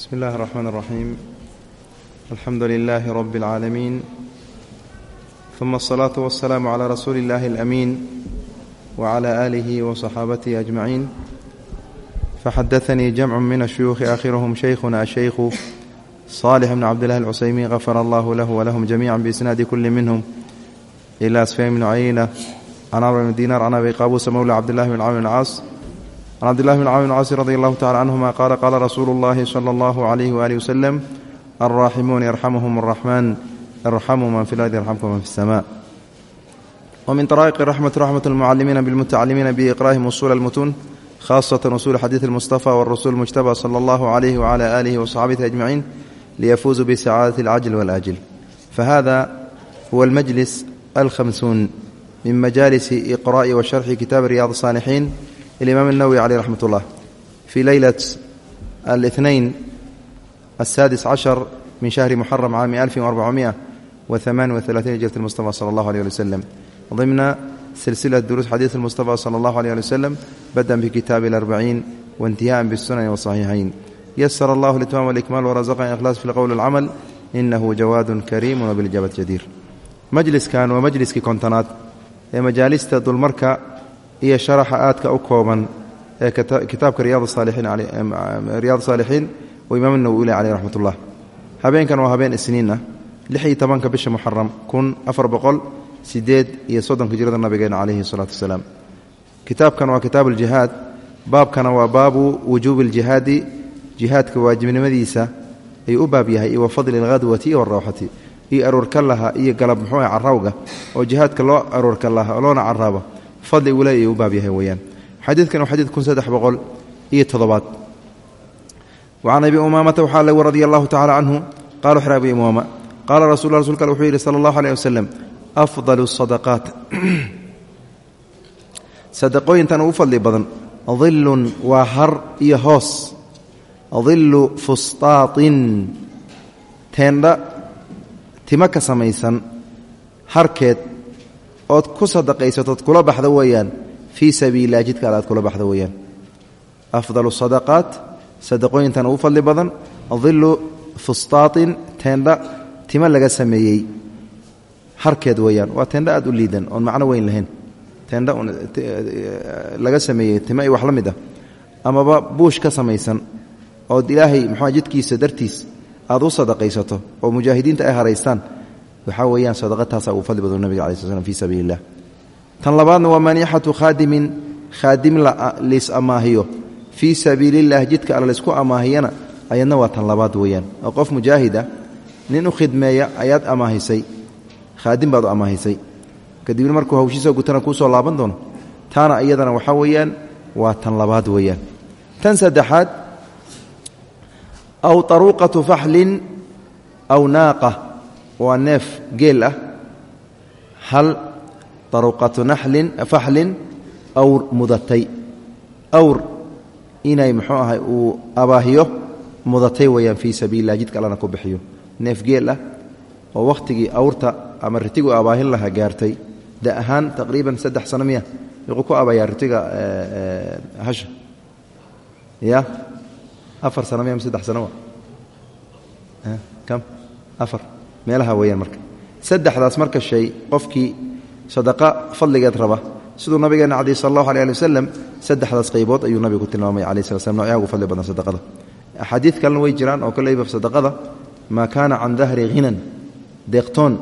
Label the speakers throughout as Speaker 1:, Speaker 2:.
Speaker 1: بسم الله الرحمن الرحيم الحمد لله رب العالمين ثم الصلاة والسلام على رسول الله الأمين وعلى آله وصحابته أجمعين فحدثني جمع من الشيوخ آخرهم شيخنا الشيخ صالح بن عبد الله العسيمي غفر الله له ولهم جميعا بإسناد كل منهم إلى سفيان بن عيينة عن عمرو بن دينار عن أبي قابوس مولى عبد الله بن عمرو بن العاص can cabdillahi bn camr bn caasi radi allahu tacala canhuma qaala qaala rasuulu اllahi sala allahu alayh waali waslem alraaximuun yarxamuhum araxmaan irxamuu man fi lardi yarxamkum man fi اsama wmin طaraa'iq raxmati raxmat اlmucalimiina bilmutacalimiina biiqra'ihim usuula اlmutuun khaasatan usuul xadiid اlmustafa wاrasuul mujtaba sala allahu alayh wcala alihi waصaxaabatihi ajmaciin liyafuuzuu bisacaadati اlcajl wاlaajil fahada huwa almajlis alkhamsuun min majaalisi iqra'i wa sharxi kitaabi riyaad الsaalixiin الإمام النووي عليه رحمة الله في ليلة الاثنين السادس عشر من شهر محرم عام 1438 هجرة المصطفى صلى الله عليه وسلم ضمن سلسلة دروس حديث المصطفى صلى الله عليه وسلم بدءا بكتاب الأربعين وانتهاء بالسنن والصحيحين يسر الله الإتمام والإكمال ورزقنا إخلاص في القول والعمل إنه جواد كريم وبالإجابة جدير مجلس كان ومجلس كونتنات مجالس دulmarka iyo sharaxa aadka u kooban ee kitaabka riyaad saalixiin oo imaam nawowi le caleyh raxmat ullah habeenkan waa habeen isniin ah lix iyo tobanka bisha muxaram kun afar boqol sideed iyo soddonka jirada nabigeena caleyhi salaatu wasalaam. Kitaabkan waa kitaab aljihaad baabkana waa baabu wujuubi aljihaadi jihaadka waajibnimadiisa ayuu u baab yahay iyo wa fadli iyo warawxati iyo aroorka laha iyo galab muxuu ah carawga oo jihaadka loo aroorka laha loona caraabo fadli uu leeyahy u baab yahay weeyaan. Xadiidkan waa xadiid kun saddex boqol iyo toddobaad. Wacan abi umaamata waxaa lagu radia allahu tacala canhu qala wuxu abi umaama qaala rasul rasulka wuxuu yidhi sala allahu aleyh wasalam afdalu sadaqaat. Ugu fadli badan dilun waa har iyo hoos. Dillu fustaatin teendha tima ka samaysan harkeed ood ku sadaqaysatood kula baxda weeyaan. Fii sabiililah jidkaada aad kula baxda weeyaan. Afdalu sadaqaat sadaqooyintan ugu fadli badan. Dillu fustaatin teendha tima laga sameeyey. Harkeed weeyaan. Waa teendha aad u liidan oon macno weyn lahayn. Teendha laga sameeyey tima wax la mid ah. Amaba buush ka samaysan ood ilaahay muxua jidkiisa dartiis aad u sadaqaysato oo mujaahidiinta ay haraystaan waxaa weeyaan sadaqataasaa uu fadli bado nabiga alai sl fi sabiili tan labaadna waa maniixatu khaadimin khaadim liis amaahiyo. Fii sabiiliillah jidka alla laysku amaahiyana ayadna waa tan labaad weeyaan. Oo qof mujaahid ah nin u amaahisay khaadim baad amaahisay kadibna markuu hawshiisa gutana kuu soo laaban doono taana iyadana waxaa weeyaan waa tan labaad weeyaan. Tan saddexaad aw taruuqatu faxlin aw naaqa waa neef geel ah. Hal taruqatu naxlin faxlin awr mudatay. Awr inay muxuu ahay uu abaahiyo mudatay weeyaan fii sabiililah jidka allana ku bixiyo. Neef geel ah oo wakhtigii awrta ama ritigu abaahin laha gaartay da ahaan taqriiban saddex sano miya yuquu ku abayaa ritiga hasha. Ya? Afar sano miya ma saddex sano kam? Afar meelaha weyaan marka. Saddexdaas marka shay qofkii sadaqa fadligeed raba siduu nabigeena cadi sal allahu aleh ali saddexdaas qaybood ayuu nabigu tilmaamay calayi sla slam noocyaha ugu fadli badan sadaqada axaadiid kalena way jiraan oo kaleyba sadaqada maa kaana can dahri hinan deeqtoon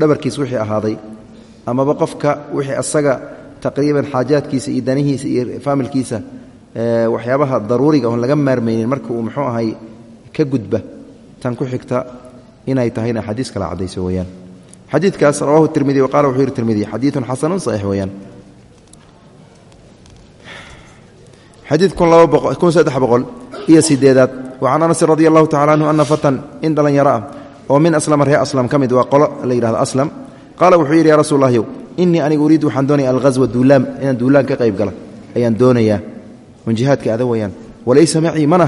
Speaker 1: dhabarkiis wixii ahaaday amaba qofka wixii asaga taqriiban xaajaadkiisa iyo danihiisa iyo faamilkiisa waxyaabaha daruuriga oon laga maarmaynin marka uu muxuu ahay ka gudba tan ku xigta inay tahayna xadiis kala cadayso weyaan xadiidkaas rawahu tirmidi waqala wuxuu yihi tirmidi xadiidun xasanun saxiix weyaan xadiid kun saddex boqol iyo sideedaad wa can anasin radi allahu anhu ana fatan in dhalinyaro ah oo min aslama ree aslam ka mid waa qolo la yidhahdo aslam. Qaala wuxuu yidhi ya rasuul lahyow innii anigu uriidu waxaan doonaya alghaswa duulaam inaan ka qayb gala ayaan doonayaa. On jihaadka ada weyaan walaysa macii mana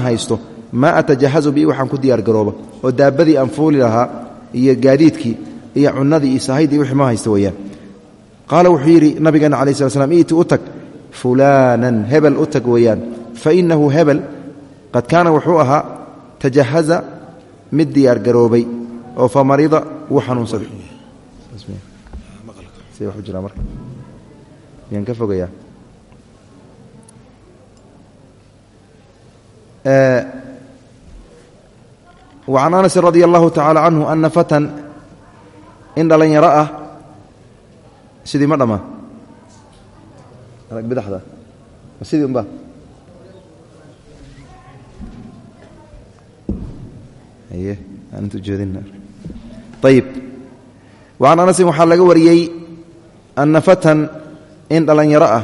Speaker 1: maa atajahazu bi waxaan ku diyaargarooba oo daabadii aan fuuli lahaa iyo gaadiidkii iyo cunadii iyo sahaydii wixii ma haysta weyaan qaala wuxuu yidhi nabigeena calayi slat slam iiti u tag fulaanan hebel u tag weeyaan. Fa innahu hebel qad kaana wuxuu ahaa tajahaza mid diyaar garoobay oo fa marida wuu xanuunsaday wacan anas radia allahu tacaala canhu ana fatan in dhalinyaro ah sidii ma dhammaa bidada sidii unba? Ayib wacan anasin waxaa laga wariyey ana fatan in dhalinyaro ah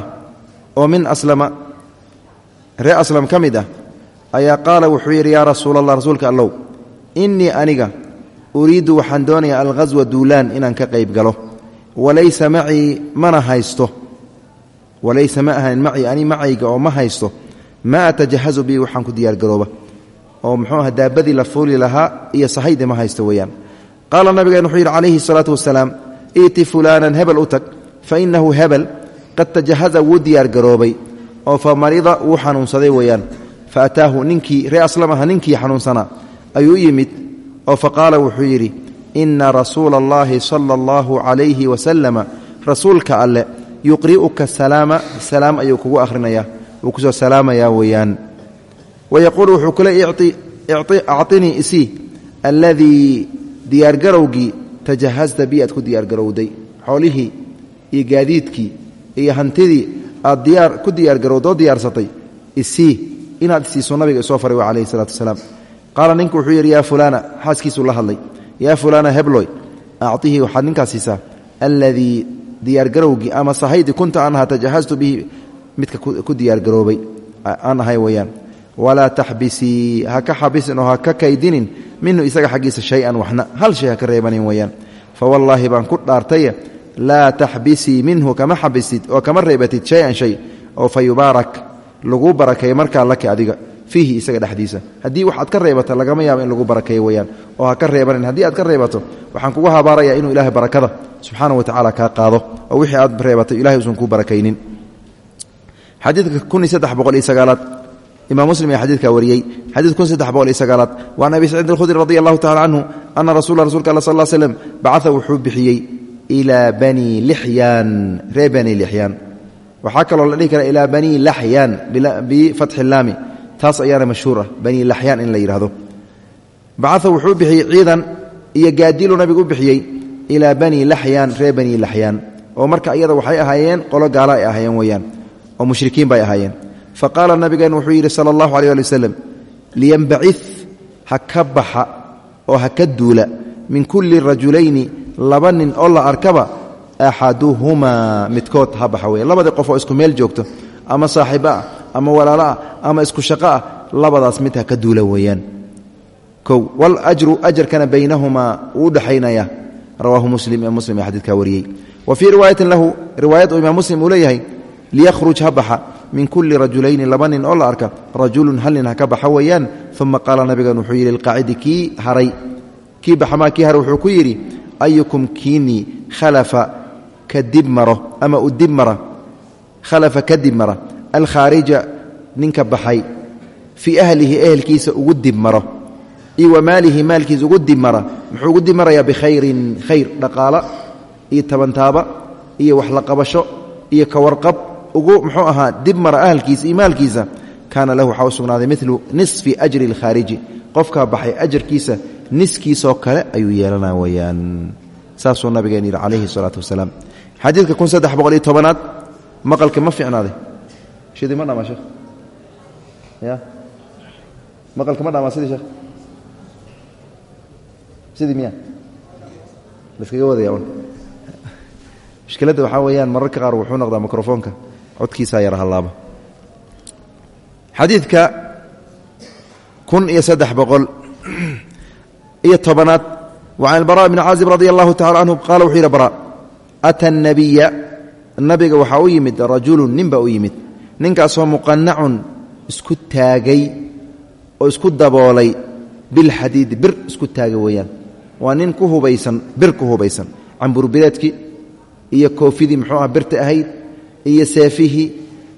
Speaker 1: oo min aslama ree aslam ka mid ah ayaa qaala wuxuu yidhi yaa rasuul allah rasuulka allow innii aniga uriiddu waxaan doonayaa alghaswa duulaan inaan ka qayb galo. Walaysa macii mana haysto. Walaysa ma ahayn macii ani macayga oo ma haysto. Ma atajahazu bii waxaan ku diyaargarooba oo muxuu aha daabadii la fuuli lahaa iyo sahaydi ma haysto weeyaan. Qaala nabigeen wuxuu yidhi calayhi salaatu wasalaam iiti fulaanan hebel u tag fa innahu hebel qad tajahaza wuu diyaargaroobay oo fa marida wuu xanuunsaday weeyaan. Fa ataahu ninkii ree aslam aha ninkii xanuunsanaa ayuu yimid oo fa qaala wuxuu yidhi inna rasuula allahi sala allahu calayhi wasalama rasuulka alle yuqri'uka salaama salaam ayuu kugu akhrinayaa wuu ku soo salaamayaa weeyaan. Wayaquulu wuxuu kule acطinii isii alladii diyaargarowgii tajahasta bi aad ku diyaargarowday xoolihii iyo gaadiidkii iyo hantidii aad diyaar ku diyaargarowdoo diyaarsatay isii inaad isiiso nabiga isoo faray wa calayhi salatu wasalaam qaala ninku wuxuu yidhi yaa fulaana xaaskiisuu la hadlay. Yaa fulaana hebloy acطihii waxaad ninkaas siisaa. Alladii diyaargarowgii ama sahaydii kunta aan ahaa bihi midka ku diyaargaroobay aan ahay weeyaan walaa taxbisii ha ka xabisin oo ha ka kaydinin minhu isaga xaggiisa shay-an waxna hal shay ha ka reebanin weeyaan fawallaahi baan ku dhaartaye laa taxbisii minhu kama xabisid oo kama reebatid shay-an shay oo fa yubaarak laguu barakeeyo markaa laka adiga fiihi isaga dhexdiisa. Haddii wax aad ka reebata lagama yaabo in lagu barakeeyo weeyaan oo ha ka reebanin haddii aad ka reebato waxaan kugu habaarayaa inuu ilaahay barakada subxaana wa tacala kaa qaado. Oo wixii aad reebatay ilahay usan kuu barakaynin. Xadiidka kun iyo saddex boqol iyo sagaalaad. Imam muslim ayaa xadidkaa wariyey. Xadiid kun saddex boqol iyo sagaalaad. Waan abi saciid alkhudri radi allahu tacala canhu ana rasula rasulka alla sal l slem bacaa wuxuu bixiyey ilaa bani lixyaan ree bani lixyaan waxaa kaloo la dhihi kara ilaa bani laxyaan bifatxi laami taas ayaana mashhuur bani laxyaan in la yidhahdo bacaa wuxuu bixiyey ciidan iyo gaadilu nabigu u bixiyey ilaa bani laxyaan ree bani laxyaan oo marka iyada waxay ahaayeen qolo gaala ay ahaayeen weeyaan oo mushrikiin bay ahaayeen. Faqaala nabigeen wuxuu yidhi sala allahu alيh ali waslem liyanbacid ha ka baxa oo ha ka duula min kulli rajulayni laba nin oo la arkaba axaduhumaa midkood ha baxa weya labadii qof oo isku meel joogto ama saaxiibo ah ama walaalo ama isku shaqo ah labadaas mid ha ka duula weeyaan. Kow waljru ajarkana baynahumaa uu u dhexaynaya rawaahu muslim ee muslim ee xadidkaa wariyey. Wa fii riwaayatin lahu riwaayad uu muslim uu leeyahay liyakhruj ha min kulli rajulayni laba nin oo la arka rajulun hal nin ha ka baxa weeyaan uma qaala nabigan wuxuu yidhi lqaacidi kii haray kii baxmaa kii haray ku yidhi ayukum kiinii khalafa ka dib maro ama u dib mara khalafa ka dib mara alkhaarija ninka baxay fii ahlihi ehelkiisa ugu dibmaro iyo wa maalihi maalkiisa ugu dibmara muxuu ugu dibmarayaa bikhayrin khayr dhaqaalo iyo tabantaaba iyo waxlaqabasho iyo kawarqab ugu muxuu ahaa dibmara ahalkiisa iyo maalkiisa. Kaana lahu waxaa u sugnaaday milu nisfi ajri alkhaariji. Qofkaa baxay ajarkiisa niskiisoo kale ayuu yeelanaa weyaan. Saasuu nabigeena yidhi calayhi salaatu wasalaam. Xadiidka kun saddex boqol iyo tobanaad maqalka ma ficnaaday shidii ma dhama sheekh ya? Maqalka ma dhamaa sidii sheekh sidii miya? Laskaga wadaya un. Mushkiladda waxaa weeyaan mararka qaar wuxuu noqdaa mikrofoonka. Codkiisaa yar hallaaba xadiidka kun iyo saddex boqol iyo tobanaad wa can albara bni caazib radi allahu tacala canhu qaala wuxuu yidhi bara ata anabiya nabiga waxaa u yimid ninkaasoo muqanacun isku taagay oo isku daboolay bilxadiidi bir isku taagay weeyaan. Waa nin ku hubaysan bir ku hubaysan. Camburbireedkii iyo koofidii muxuu aha birta ahayd iyo seefihii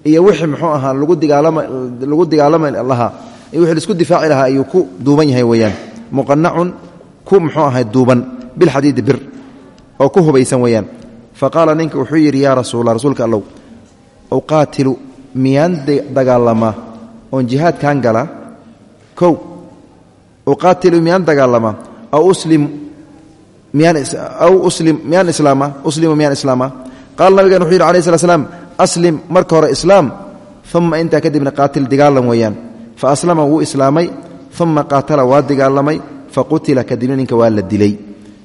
Speaker 1: iyo wixii muxuu ahaa lagu digaalama lagu dagaalami lahaa iyo wixii la isku difaaci lahaa ayuu ku duuban yahay weeyaan. Muqanacun ku muxuu ahay duuban bilxadiidi bir oo ku hubaysan weeyaan. Fa ninka wuxuu yidhi yaa rasuula rasuulka allow uqaatilu miyaan dagaalamaa oon jihaadkan gala? Kow uqaatilu miyaan dagaalamaa aw uslim miyaan islaama? Uslimu miyaan islaama? Qaala nabigan wuxuu yidhi alai slat slam aslim marka hore islaam uma intaa kadibna qaatil dagaalan weeyaan. Fa aslama wuu islaamay uma qaatala waa dagaalamay faqutila kadibna ninka waa la dilay.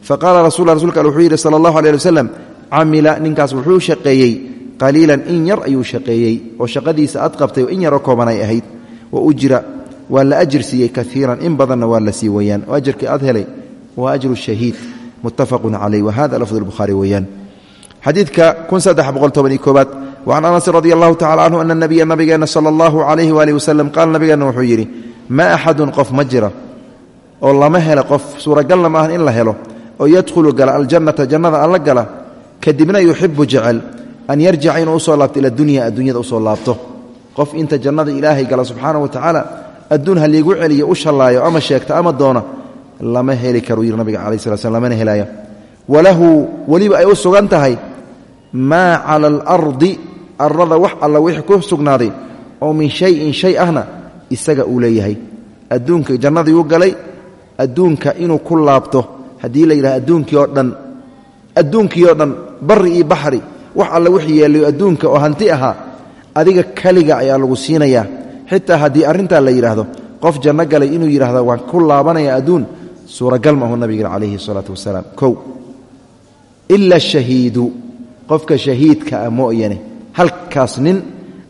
Speaker 1: Faqaala rasul rasulka wuxuu yidhi sala allahu aleh ali wasalam camila ninkaas wuxuu shaqeeyey qaliilan in yar ayuu shaqeeyey oo shaqadiisa aad qabtay in yaroo koobanay ahayd. Wa ujira waa la ajir siiyey kaiiran in badanna waa la sii weyaan oo ajarkii aad helay waa ajru shahiid muttafaqun caleyh wa hada lafdu lbukhaari weeyaan xadiidka koobaad wacan anasin radi allahu tacala canhu ana nabiya nabigeenna sala allahu calayhi waalihi wasalam qaala nabigeenna wuxuu yidhi maa axadun qof ma jira oo lama helo qof suuragalna ma ahan in la helo oo yadkhulu gala aljannata jannada alla gala kadibna yuxibu jecel an yarjica inuu u soo laabto ila dunya adduunyada u soo laabto. Qof inta jannada ilaahay gala subxaana wa tacaala adduun ha liigu celiyo u shallaayo ama sheegta ama doona lama heli karu yidhi nabiga cala slat slam lamana helaayo walahu weliba ay u sugan tahay maa cala alardi arada wax alla wixii ku sugnaaday oo min shayin shay ahna isaga uu leeyahay. Adduunka jannadii u galay adduunka inuu ku laabto haddii la yidhaha adduunkii oo dhan adduunkii oo dhan wax alla wix yeelayo adduunka oo hanti ahaa adiga keliga ayaa lagu siinayaa xitaa haddii arrintaa la yidhaahdo qof janno galay inuu yidhahdo waan ku laabanaya adduun. Suuragal maahu nabigeena calayhi salaatu wasalaam. Kow ila shahiidu qofka shahiidka ah mooyane halkaas nin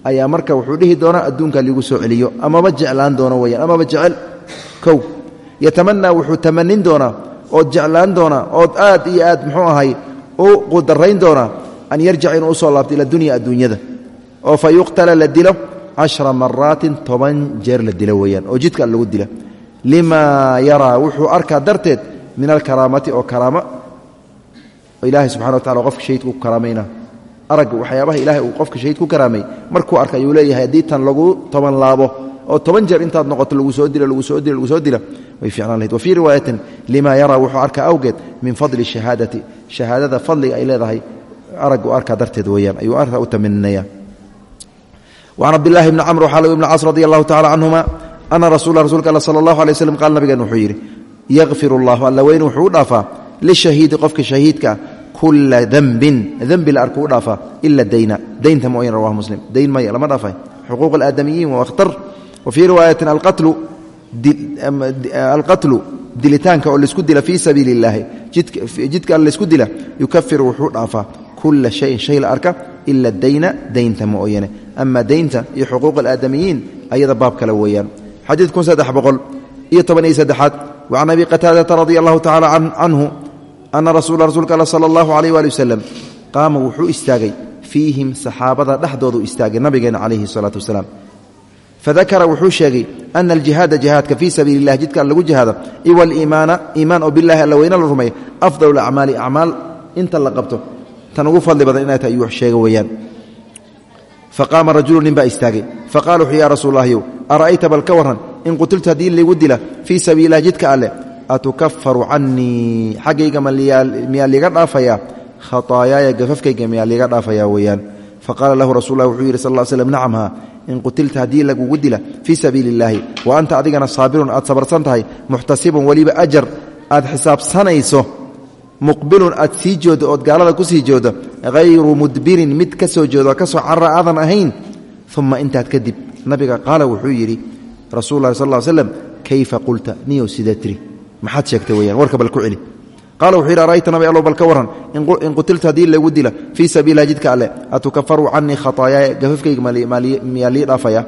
Speaker 1: ayaa marka wuxuu dhihi doonaa adduunka liigu soo celiyo amaba jeclaan doono weyaan amaba jecel. Kow yatamanaa wuxuu tamanin doonaa ood jeclaan doonaa ood aad iyo aad muxuu ahay u qudarayn doonaa an yarjica inuu u soo laabto ila dunya adduunyada. oo fa yuqtala la dilo cashra maraatin toban jeer la dilo weeyaan oo jidka lagu dila. Limaa yaraa wuxuu arkaa darteed min alkaraamati oo karaamo ilaahay subxana wa tacala qofka shahidka ku karaamayna. Aragga waxyaabaha ilaahay uu qofka shahid ku karaamay markuu arka ayuu leeyahay haddii tan lagu toban laabo oo toban jeer intaad noqoto lagu soo dila lagu soo dila lagu soo dila. Way aragu arkaa darteed weyaan ayuu arkaa u tamininayaa wacan cabdilaahi bni camr xaal ibn cas radi allahu tacala canhuma ana rasuula rsulka all sala allahu alay waslm qaal nabigeen wuxuu yidhi yakfir allahu alla weyne wuxuu u dhaafaa lishahiidi qofka shahiidkaa kula dembin dembi la arkuu u dhaafaa ila dayna daynta mooyan rawah muslim dayn maya lama dhaafay. Xuquuq alaadamiyiin waa akhtar wa fii riwaayatin alqatlu dilitaanka oo la isku dila fii sabiili illaahi jidka alla la isku dila yukafiru wuxuu dhaafaa kula شhayin shay la arka ila dayna daynta mooyane. Ama daynta iyo xuquuq alaadamiyiin ayada baab kale weeyaan. Xadiid kun saddex boqol iyo toban iyo saddexaad wacan abi qataadata radia allahu tacala canhu ana rasuula rasuulka alla sala allahu alayh waali wasalam qaama wuxuu istaagay fiihim saxaabada dhexdoodu istaagay nabigeena calayhi salaatu wasalaam. Fadakara wuxuu sheegay ana aljihaada jihaadka fii sabiili illahi jidka lagu jihaado iwa aliimaana iimaan oo bilahi alla weyne la rumeeya afdal acmaali acmaal inta la qabto tan ugu fadli badan inay tahay ayuu sheega weeyaan. Faqaama rajulu nin baa istaagay. Ya rasuul ara'ayta bal ka in qutiltu haddii liigu dila fii sabiililah jidka alleh atukafaru canii xaggayga miyaa liiga dhaafayaa? Khataayaaya gafafkayga miyaa liiga dhaafayaa weeyaan. Lahu rasul lah wuxuu yidhi sal in qutilta haddii lagugu dila fii sabiili illaahi wa anta adigana saabirun aad sabarsan tahay muxtasibun weliba ajar aad xisaabsanayso muqbilun aad sii jooddo ood gaalada ku sii jooddo hayru mudbirin mid ka soo joodo ka soo carra aadan ahayn. Uma intaad kadib nabiga qaala wuxuu yidhi rasul lah sal slm kayfa qulta? Niyow sidee tiri. Maxaad sheegtay weyaan warka bal ku celi. Qaala wuxuu yidhi arayta nabi allow bal ka warran? In qutilta haddii lagu dila fii sabiililah jidka alleh atukafaru canii khataayaaya gafafkayga miyaa lii dhaafaya?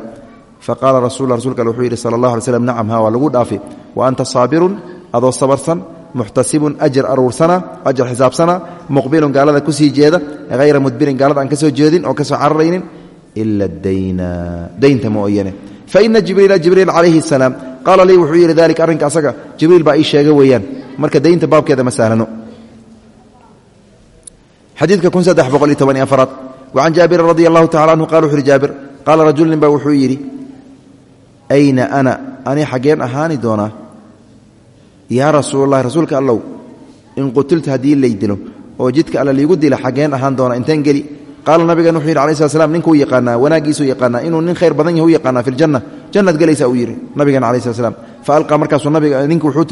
Speaker 1: Faqaala rasul rasulka alle wuxuu yidhi sala allah alay slam nacam ha waa lagu dhaafi muxtasibun ajar aruursana ajar xisaabsana muqbilun gaalada ku sii jeeda hayra mudbirin gaalada aan ka soo jeedin oo ka soo cararaynin ila dayna daynta mooyane faina jibriila jibriil calayhi salaam qaala lii wuxuu yidhi dalika arrinka asaga jibriil baa ii sheega marka daynta baabkeeda ma sahlano xadiidka kun saddex boqol iyo toban iyo afaraad. Wacan jaabirin radi anhu qala wuxu uhi jaabir qaala rajul nin baa ayna ana ani xaggeen ahaani doonaa yaa rasuulalahi rasuulka allow in qutiltu haddii lay dilo oo jidka alla liigu dila xaggeen ahaan doona inteen geli. Qaala nabigan wuxuu yidhi alai slam ninkuu yaqaanaa wanaaggiisuu yaqaanaa inuu nin khayr badan yahu yaqaanaa fi ljanna jannad gelaysa uu yidhi nabigan alai slat slam faalqa markaasuu nabiga nink wuxuu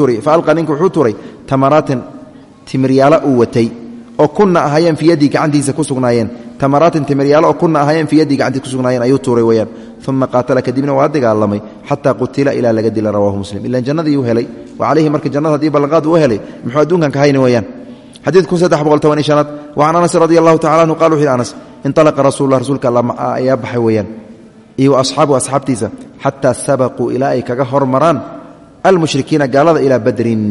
Speaker 1: tuuray tamaraatin timiryaala uu watay oo kuna ahaayeen fii yaddii gacantiisa ku sugnaayeen tamaraatin timiryaalo oo kuna ahaayeen fii yaddii gacantiisa ku sugnaayeen ayuu tuuray weyaan uma qaatala kadibna waa dagaalamay xataa qutila ilaa laga dila rawahu muslim. Ilan jannadiiuu helay wa calayhi marka jannada haddii ballanqaad uu helay muxuu adduunkan ka hayni weyaan xadiidku saddex boqol toban iyo shanaad wacan anas radi allahu tacala anhu qala wuxu yhi anas inalaqa rasuullah rasuulka alla ayaa baxay weeyaan. Iyo asxaabu asxaabtiisa xataa sabaquu ilaa ay kaga hormaraan almushrikiina gaalada ilaa badrin.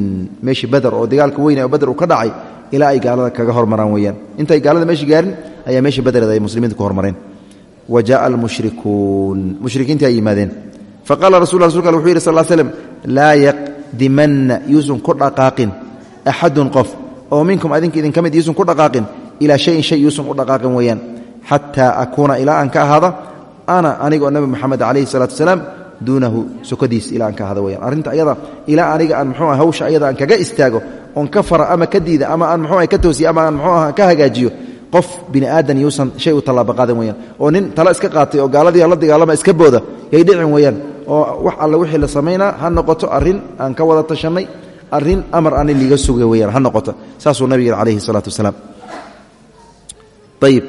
Speaker 1: Meeshii bader oo dagaalka weyne oo bader uu ka dhacay ilaa ay gaalada kaga hormaraan weyaan intay gaalada meeshii gaarin ayaa meeshii badreed ay muslimiinta ku hormareen. Wa almushrikuun mushrikiintii ay yimaadeen. Faqala rasul rasulka wuxuu yidhi sal slm laa yaqdimanna yuusan ku dhaqaaqin axadun qof oo minkum adinka idinka mid yuusan ku dhaqaaqin ilaa shayin shay yuusan u dhaqaaqin weeyaan. Xataa akuuna ilaa aan ka ahaada ana anigoo nebi moxamed calayhi salaatu wasalaam duunahu sokodiis ilaa aan ka ahada weyaan arrinta ayada ilaa aniga aan muxuu ah hawsha ayada aan kaga istaago oon ka fara ama ka diida ama aan muxuu ah ka toosiyo ama aan muxuu ah ka hagaajiyo qof bini aadan yuusan shay u tallaaba qaadan weyaan oo nin tala iska qaatay oo gaaladii la dagaalama iska booda yay dhicin weyaan oo wax alle wixii la samaynaa ha noqoto arrin aan ka wada tashannay arrin amar ani liiga suga weyaan ha noqoto. Saasuu nabiga calayhi salaatu wasalaam. Ayib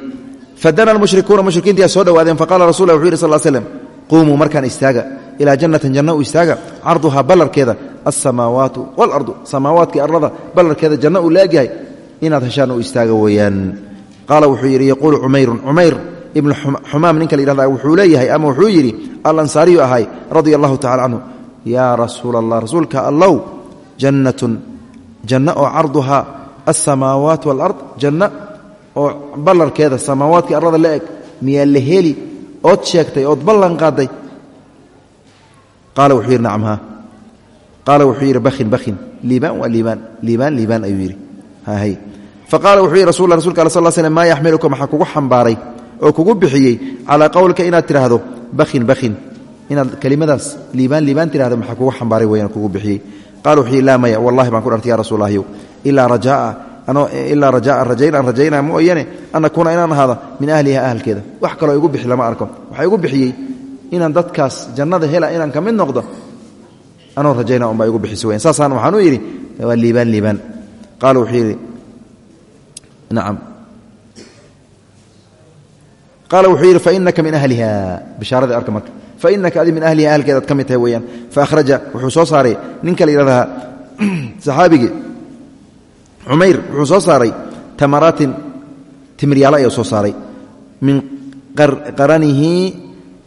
Speaker 1: fadana almushrikuuna mushrikiintiyaa soo dhowaadeen faqala rasul wuxu yidhi sal slm quumuu istaaga ilaa jannatin janna istaaga carduhaa ballarkeeda alsamaawaatu waalardu samaawaadkai arlada ballarkeeda janno uu laegyahay inaad heshaan u istaaga weeyaan qaala wuxuu yidhi yaquulu cumayrun cumayr ibnu xumaam ninka la yihahda wuxuu leeyahay ama wuxuu yidhi alansaariyu ahay radia allahu tacala canhu yaa rasuula allah rasuulka allow jannatun janno oo carduhaa alsamaawaat walard janno oo ballarkeeda samaawaadkai arlada la eg miyaa la heli ood sheegtay ood ballan qaala wuxuu yidhi bahin bahin liibaan waa liibaan liibaan liibaan ayuu yidhi faqaala wuxuu yidhi rasul rasulka al sal slm maa yaxmiluka maxaa kugu xambaaray oo kugu bixiyey calaa qowlika inaad tidhaahdo bahin bahin inaad kelimadaas liibaan liibaan tidhahdo maxaa kugu xambaaray weyaan kugu bixiyey qala wuxuu yidhi laa maya wallahi baan ku dhartay ya rasuul lahyow ilaa rajaa ilaa rajaa rajayn aan rajaynaa mooyane an akuuna inaan ahaada min ahliha ahalkeeda wax kaloo igu bixi lama arko waxaa igu bixiyey inaan dadkaas jannada hela inaan ka mid noqdo anoo rajayna unbaa igu bixisa weyan saasaan waxaan u yidhi waa liibaan liibaan. Qaala wuxuu yidhi nacam. Qaala wuxuu yidhi min ahliha. Bishaaradii arka marka. Fainaka adi min ahliha ahalkeedaad ka mid tahay faahraja wuxuu soo saaray ninka la yidhahdaa saxaabigii wuxuu soo saaray tamaraatin timiryaalo ayuu soo saaray. Min qaranihi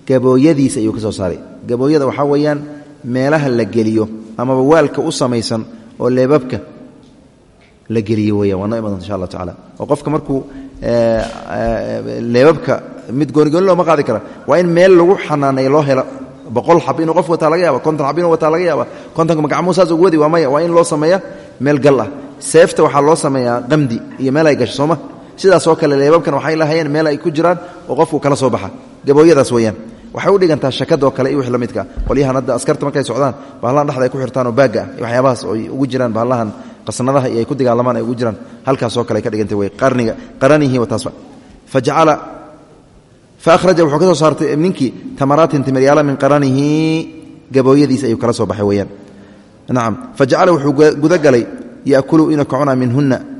Speaker 1: gabooyadiisa ayuu ka soo saaray. Gabooyada waxaa weeyaan meelaha la geliyo amaba waalka u samaysan oo leebabka la geliyo weyan waa noo insha allah tacala oo qofka markuu leebabka mid goonigooni looma qaadi kara. Waa in meel lagu xanaaneeyo loo helo boqol xab inuu qof wataa laga yaaba konton xab inuu wataa yaaba kontonka magacmuu ugu wadi waa maya waa in loo sameeya meel gal ah. Seefta waxaa loo sameeyaa qamdi iyo meel ay gasho sooma sidaasoo kale leebabkan waxay lahayeen meel ay ku jiraan oo qofku kala soo baxa. Gabooyadaas weeyaan waxay u dhigantaa shakadoo kale iyo wix la midka. Qolyahan hadda askarta markay socdaan bahallahan dhexda ay ku xirtaan oo baagga ah waxyaabahaas oy ugu jiraan bahallahan qasnadaha iyo ay ku dagaalamaan ay ugu jiraan halkaasoo kale ka dhigantay wey qarniga qaranihi wataasba fajacala faahraja wuxuu ka soo saartay ninkii tamaraatin timiryaala min qaranihi gabooyadiisa ayuu kala soo baxay weeyaan. Nacam fajacala wuxuu gudagalay yaakulu inuu ka minhunna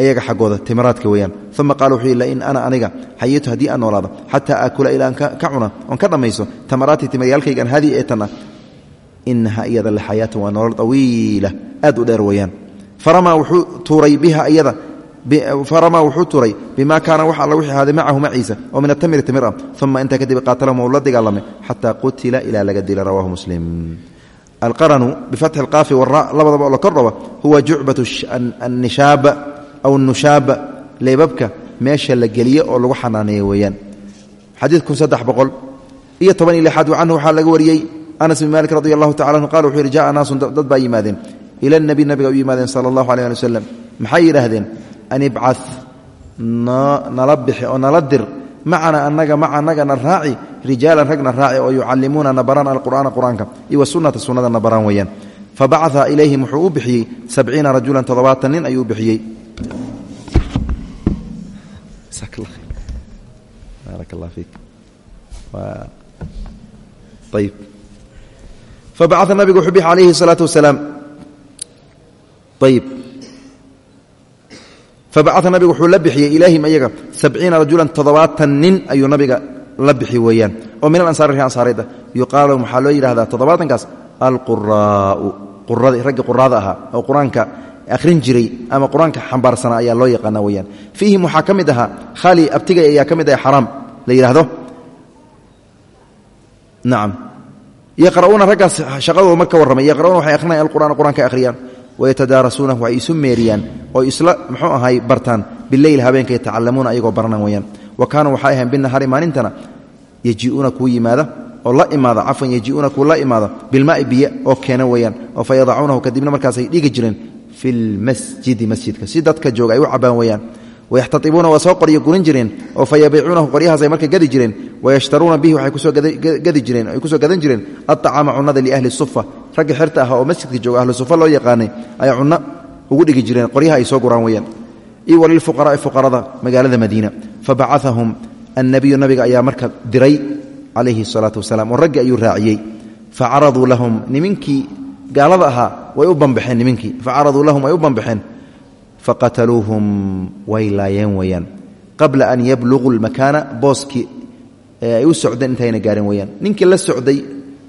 Speaker 1: ayaga xaggooda timiraadka weeyaan. Uma qaala wuxuu yidhi lain ana aniga xayitu haddii aan noolaado xataa aakula ilaa aan ka cuna oon ka dhammayso tamaraati timiryaalkaygan haadii ee tan iyada la waa nolol awiila aad u dheer weeyaan. Faramaa wuxuu tuuray biha iyada faramaa wuxuu turay bima kaana wax alla wixii ahaaday macahu maciisa oo min atamri timir ah uma intaa kadib qaatalahum uu la dagaalamay xataa qutila ilaa laga dila rawahu muslim. Alqaranu bifatxi alqaafi wara labadaba oo la kordhaba huwa jucbat annishaab aw nushaab leebabka meesha la geliye oo lagu xanaaneeyo weeyaan. Xadiidku saddex boqol iyo toban iyo lixaad canhu waxaa laga wariyey anas bin malik radi allahu tacala anhu qala wuxuu yidhi ja'a naasun dad baa yimaadeen. Ila nabi nabiga u yimaadeen sala allahu aleh ali wasalam maxay yidhaahdeen? An ibcad nala bixi oo nala dir. Macana annaga maca annagana raaci rijaalan ragna raaci oo yucallimuuna nabaraan alqur'aana qur'aanka. Iyo wasunata sunnada nabaraan weeyaan. Fabacaa ilayhim wuxuu u bixiyey sabciina rajulan toddobaatan nin ayuu u bixiyey fabacaa nabigu wuxuu bixi alayhi salaatu wasalaam ayib fabacaa nabigu wuxuu la bixiyey ilayhim ayaga sabciina rajulan toddobaatan nin ayuu nabiga la bixi weeyaan oo min alansaari ree ansaareed ah yuqaalu waxaa loo yidhahdaa toddobaatankaas alquraau raggii quraada ahaa oo qur'aanka akhrin jiray ama qur'aanka xambaarsanaa ayaa loo yaqaana weyaan fiihim waxaa ka mid ahaa khali abtigay ayaa ka mid aha xaraam. La yidhaahdo? Nacam yaqra'uuna raggaas shaqadooda mar ka warramay yaqra'uuna waxay akhrinayan alqur'ana qur'anka akhriyaan. Wayatadaarasuunahu waxay isu meeriyaan oo isla muxuu ahay bartaan. Bileyl habeenka yatacalamuuna ayagoo baranan weyaan wa kaanuu waxay ahayn binahari maalintana yaji'uuna kuu yimaada oo la imaada cafwan yaji'uuna kuu la imaada bilmaai biyo oo keena weeyaan. Oo fa kadibna markaasay dhigi jireen fi lmasjidi masjidka. Si dadka jooga ay u cabaan weeyaan wayaxtaibuuna waa soo qoryo gurin jireen oo fa yabiicuunahu qoryahaas ay marka gadi jireen wayashtaruuna bihi waxay ku soo ay gadan jireen aطacaama cunada liahli sufa. Ragga xirta ah oo masjidka jooga ahlu sufa loo yaqaanay ayaa cunno ugu dhigi jireen qoryaha ay soo guraan weyaan iyo walilfuqaraai fuqarada magaalada madiina fabacaahum annabiyu nabiga ayaa marka diray calayhi salaatu wasalaam oo raggi ayuu raaciyey. Facaraduu lahum way u bambaxeen niminkii facaraduu lahum way u bambaxeen faqataluuhum way laayeen weyaan qabla an yabluguu lmakaana booskii ay u socdeen intayna gaarin weyaan ninkii la socday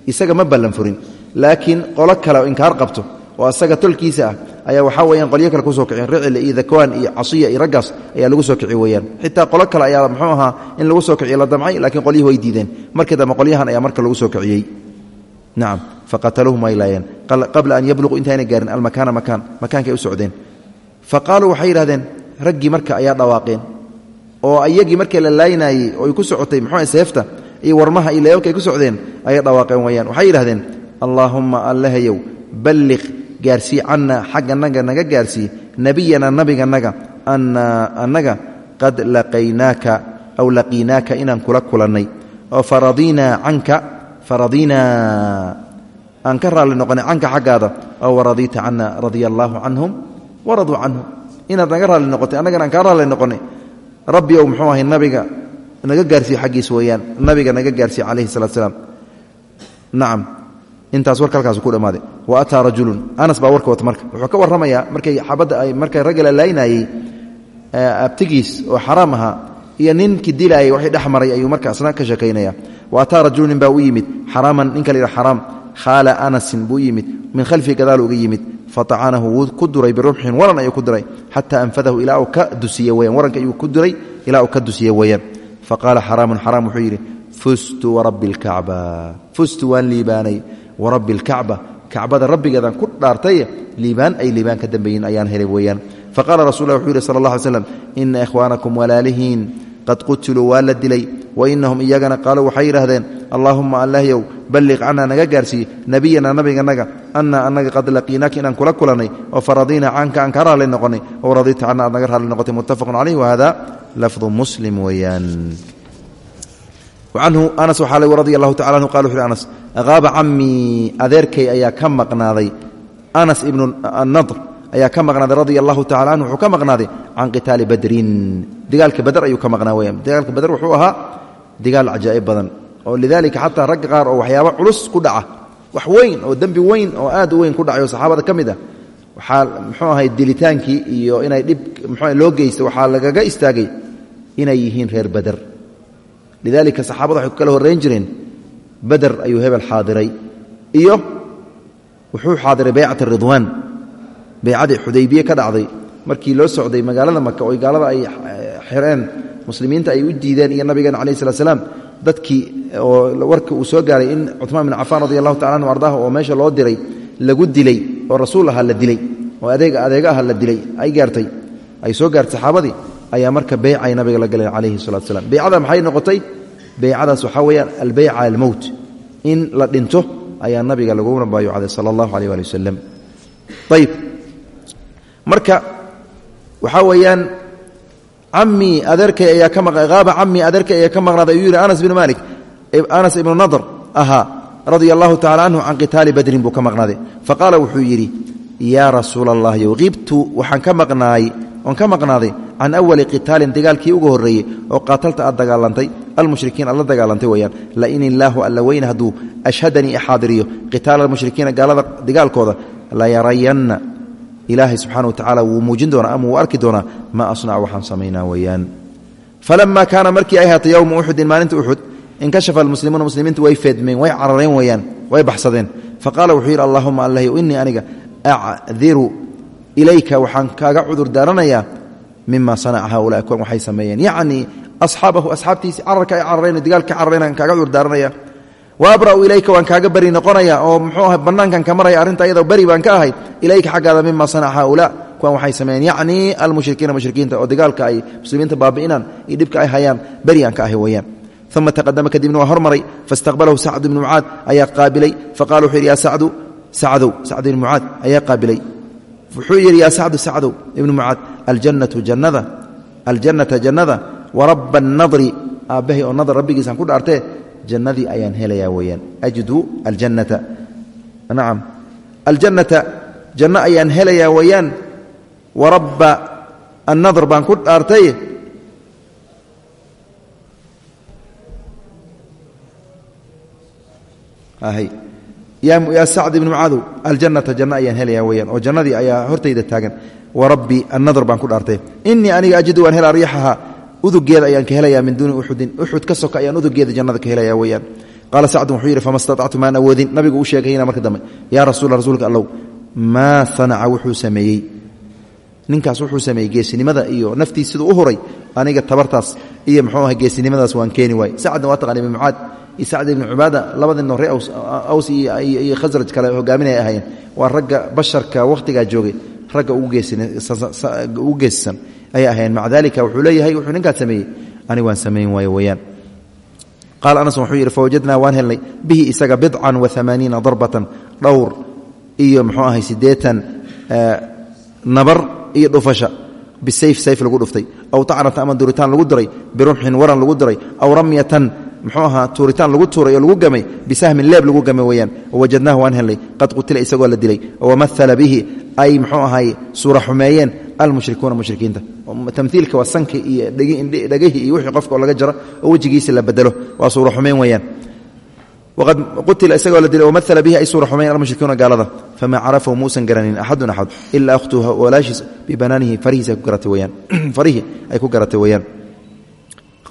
Speaker 1: isaga ma ballan furin. Laakiin qolo kale oo inkaar qabto oo asaga tolkiisa ah ayaa waxaa weyaan qolyo kale ku soo kiciyeen ricile iyo dakwaan iyo casiya iyo raggaas ayaa lagu soo kici weyaan xitaa qolo kale ayaa muxuu ahaa nacam faqataluuhum way laayeen. Qabla an yabluguu intayna gaarin almakaana makaan makaankay u socdeen. Fa qaaluu waxay yidhahdeen raggii marka ayaa dhawaaqeen. Oo iyagii markii la laaynaayey oy ku socotay muxuu seefta iyo warmaha iyo leebabka ay ku socdeen ayay dhawaaqeen weyaan waxay yidhahdeen allaahumma allahayow balliq gaarsii canna xagganaga naga gaarsii nebiyana nabiganaga annaa annaga qad laqaynaaka aw laqiinaaka inaan kula kulannay oo faradiinaa canka faradiinaa aan ka raalli noqonay canka xaggaada oo waradiita canna radia allaahu canhum waraduu canhu inaad naga raalli noqotay annagana aan kaa raalli noqonay. Rabbi ow muxuu ahay nabiga naga gaarsiiye xaggiis weeyaan. Nabiga naga gaarsiiye calayhi salatu salaam. Nacam intaas warka halkaasu ku dhammaaday wa ataa rajulun. Anas baa warka wata marka. Wuxuu ka warramayaa markay xabadda ay markay ragga la laaynaayey abtigiis oo xaraam ahaa marka wa ataa rajulun nin baa u yimid. Xaraaman ninka la yidhaha xaraam. Khaala anasin buu yimid. Min khalfihi gadaal uga yimid. Fatacanahu wuu ku duray birumxin waran ayuu ku diray xataa anfadahu ilaa uu ka dusiye weyaan waranka ayuu ku diray ilaa uu ka dusiye weeyaan. Faqaala xaraamun xaraam wuxuu yidhi fustu warabbi alkacba fustu waan liibaanay. Warabbi alkacba kacbada rabbigeedaan ku dhaartaye liibaan ay liibaan ka dambeeyin ayaan helay qad qutiluu waa la dilay wa inahum iyagana qaaluu waxay yidhaahdeen allaahuma allahyow balliq cannaa naga gaarsiiye nebiyana nabiganaga annaa annaga qad laqiinaaka inaan kula kulannay oo faradiina canka aan ka raalli noqonnay oo radita canna aad naga raalli noqotay. Muttafaqun caleyh wahada lafdu muslim weeyaan. Canhu anas waxaa le radi allahu tacala anhu qala wuxu uhi anas qaaba camii adeerkay ayaa ka maqnaaday anas ibnu annadr ayaa ka maqnaaday radia allahu tacala anhu wuxuu ka maqnaaday can qitaali badrin. Dagaalka bader ayuu ka maqnaa dagaalka bader wuxuu ahaa dagaal cajaa'ib badan oo lidaalika xataa ragga qaar oo waxyaaba culus ku dhaca wax weyn oo dembi weyn oo aad u weyn ku dhacay oo saxaabada ka mid ah. Waxaa muxuu ahay dilitaankii iyo inay dhib mxuu loo geysta waxaa lagaga istaagay inay yihiin reer bader lidaalika saxaabada waxay ku kala horrayn jireen bader ayuu hebel xaadiray iyo wuxuu xaadiray baycat ridwaan baycadii xudaybiye ka dhacday markii loo socday magaalada maka oo gaalada ay xireen muslimiinta ay u diideen iyo nabigeena calayh slat slaam dadkii oo warka uu soo gaaray in cumaan bin cafaan radi allahu tacala anhu ardaah oo meesha loo diray lagu dilay oo rasuul ahaa la dilay oo adeeg adeega aha la dilay ay gaartay ay soo gaartay saxaabadii ayaa marka beycay nabiga la galeen calayhi salatu slam beycada maxay noqotay? Beycadaas waxaa weeyaan albeyca almowt in la dhinto ayaa nabiga laguna baayucaday sala allahu aleyh ali wasalam ayib marka waxaa weeyaan camii adeerkay ayaa ka haaba camii adeerkay ayaa ka maqnaaday ayuu anas bin malik anas ibnu nadr ahaa radia allahu tacala canhu can qitaali badrin buu ka maqnaaday faqaala wuxuu yidhi yaa rasuula allah yow qibtu waxaan ka maqnaay oon ka maqnaaday can awali qitaalin dagaalkii uga horreeyey oo qaatalta aad dagaalantay almushrikiin aad la dagaalantay weyaan lain illaahu alla weyne hadduu ashhadanii ixaadiriyo qitaala almushrikiina gaalada dagaalkooda layarayanna ilaahay subxana wa tacala wuu muujin doonaa ama wuu arki doonaa maa asnac waxaan samaynaa weyaan falama kaana markii ay haatay yowma uxudin maalinta uxud inkashafa almuslimuuna muslimiintu way feedmeen way carareen weyaan way baxsadeen. Faqaala wuxuu yidhi allahuma allahyow innii aniga acdiru ilayka waxaan kaaga cudur daaranayaa mima sanaca haulaa kuwan waxay sameeyeen. Yacnii asxaabahu asxaabtiisi cararka ay carareen dagaalka carareen kaaga cudur daaranaya wa abra'u ilayka waan kaaga beri noqonaya oo muxuu aha bannaankan ka maraya arrinta ayada beri baan ka ahay ilayka xaggaada mima sanaca haulaa kuwan waxay sameeyeen yacnii almushrikiina mushrikiinta oo dagaalka ay muslimiinta baabi'inaan iyo dhibka ay hayaan beri aan ka ahay weeyaan. Uma taqadama kadibna waa hormaray faistaqbalahu sacd ibnu mucaad ayaa qaabilay. Faqala wuxuu yidhi yaa sacdu sacdow sacd ibnu mucaad ayaa qaabilay. Wuxuu yidhi yaa sacdu sacdow ibnu mucaad aljannatu jannada aljannata jannada warabba annadri aabbahay oo nadar rabbigiisaan ku dhaartee jannadii ayaan helayaa weeyaan. Ajdu aljannata. Nacam aljannata janno ayaan helayaa weeyaan. Warabba annadr baan ku dhaartay. Yaa sacd ibni mucaadow aljannata janno ayaan helaya weyaan oo jannadii ayaa hortayda taagan. Warabbi annadr baan ku dhaartay. Innii aniga ajidu waan helaa riixaha udugeeda ayaan ka helayaa min duuni uxudin uxud ka soka ayaan udugeeda jannada ka helaya weyaan qaala sacdun wuxuu yidhi fama maan awoodin? Nabigu uu sheegayna marka dambe yaa rasuula rasuulka allow maa sanaca wuxuu sameeyey. Ninkaas wuxuu sameeyey geesinimada iyo naftiis siduu u huray aniga tabartaas iyo muxuu aha geesinimadaas waan keeni waayey. Sacdna waa taqaan ibn mucaad iyo sacd ibni cubaada labadinoo ree aws iyo khasraj kale hogaaminay ahaayeen. Waa ragga basharka wakhtigaa joogay ragga ugu geesisan ayay ahaayeen maca dalika wuxuu leeyahay wuxuu ninkaas sameeyey. Ani waan samayn waayo weyaan. Qaala anas wuxuu yidhi fawajadnaa waan helnay bihi isaga bidcan wa amaaniina darbatan dhowr iyo muxuu ahay siddeetan nabar iyo dhufasha bisayf sayf lagu dhuftay. Aw tacnata ama duritaan lagu diray birumxin waran lagu diray. Aw ramyatan muxuu ahaa tuuritaan lagu tuuray oo lagu gamay bisahmin leeb lagu gamay weeyaan wawajadnaahu waan helnay qad qutila isagoo la dilay wamahala bihi ay muxuu ahay suura xumeeyeen almushrikuuna mushrikiinta. Tamhiilka waa sanka iyo dhegihii iyo wixii qofka oo laga jaro oo wejigiisa la bedelo waa suura xumeyn weeyaan. Waqad qutila isagoo la dilay wamaala bihi ay suura xumeyn almushrikiuna gaalada. Famaa carafahu muusan garanin axadun axad ilaa akhtuhu walaashiis bibanaanihi farihiis ay ku garatay weyaan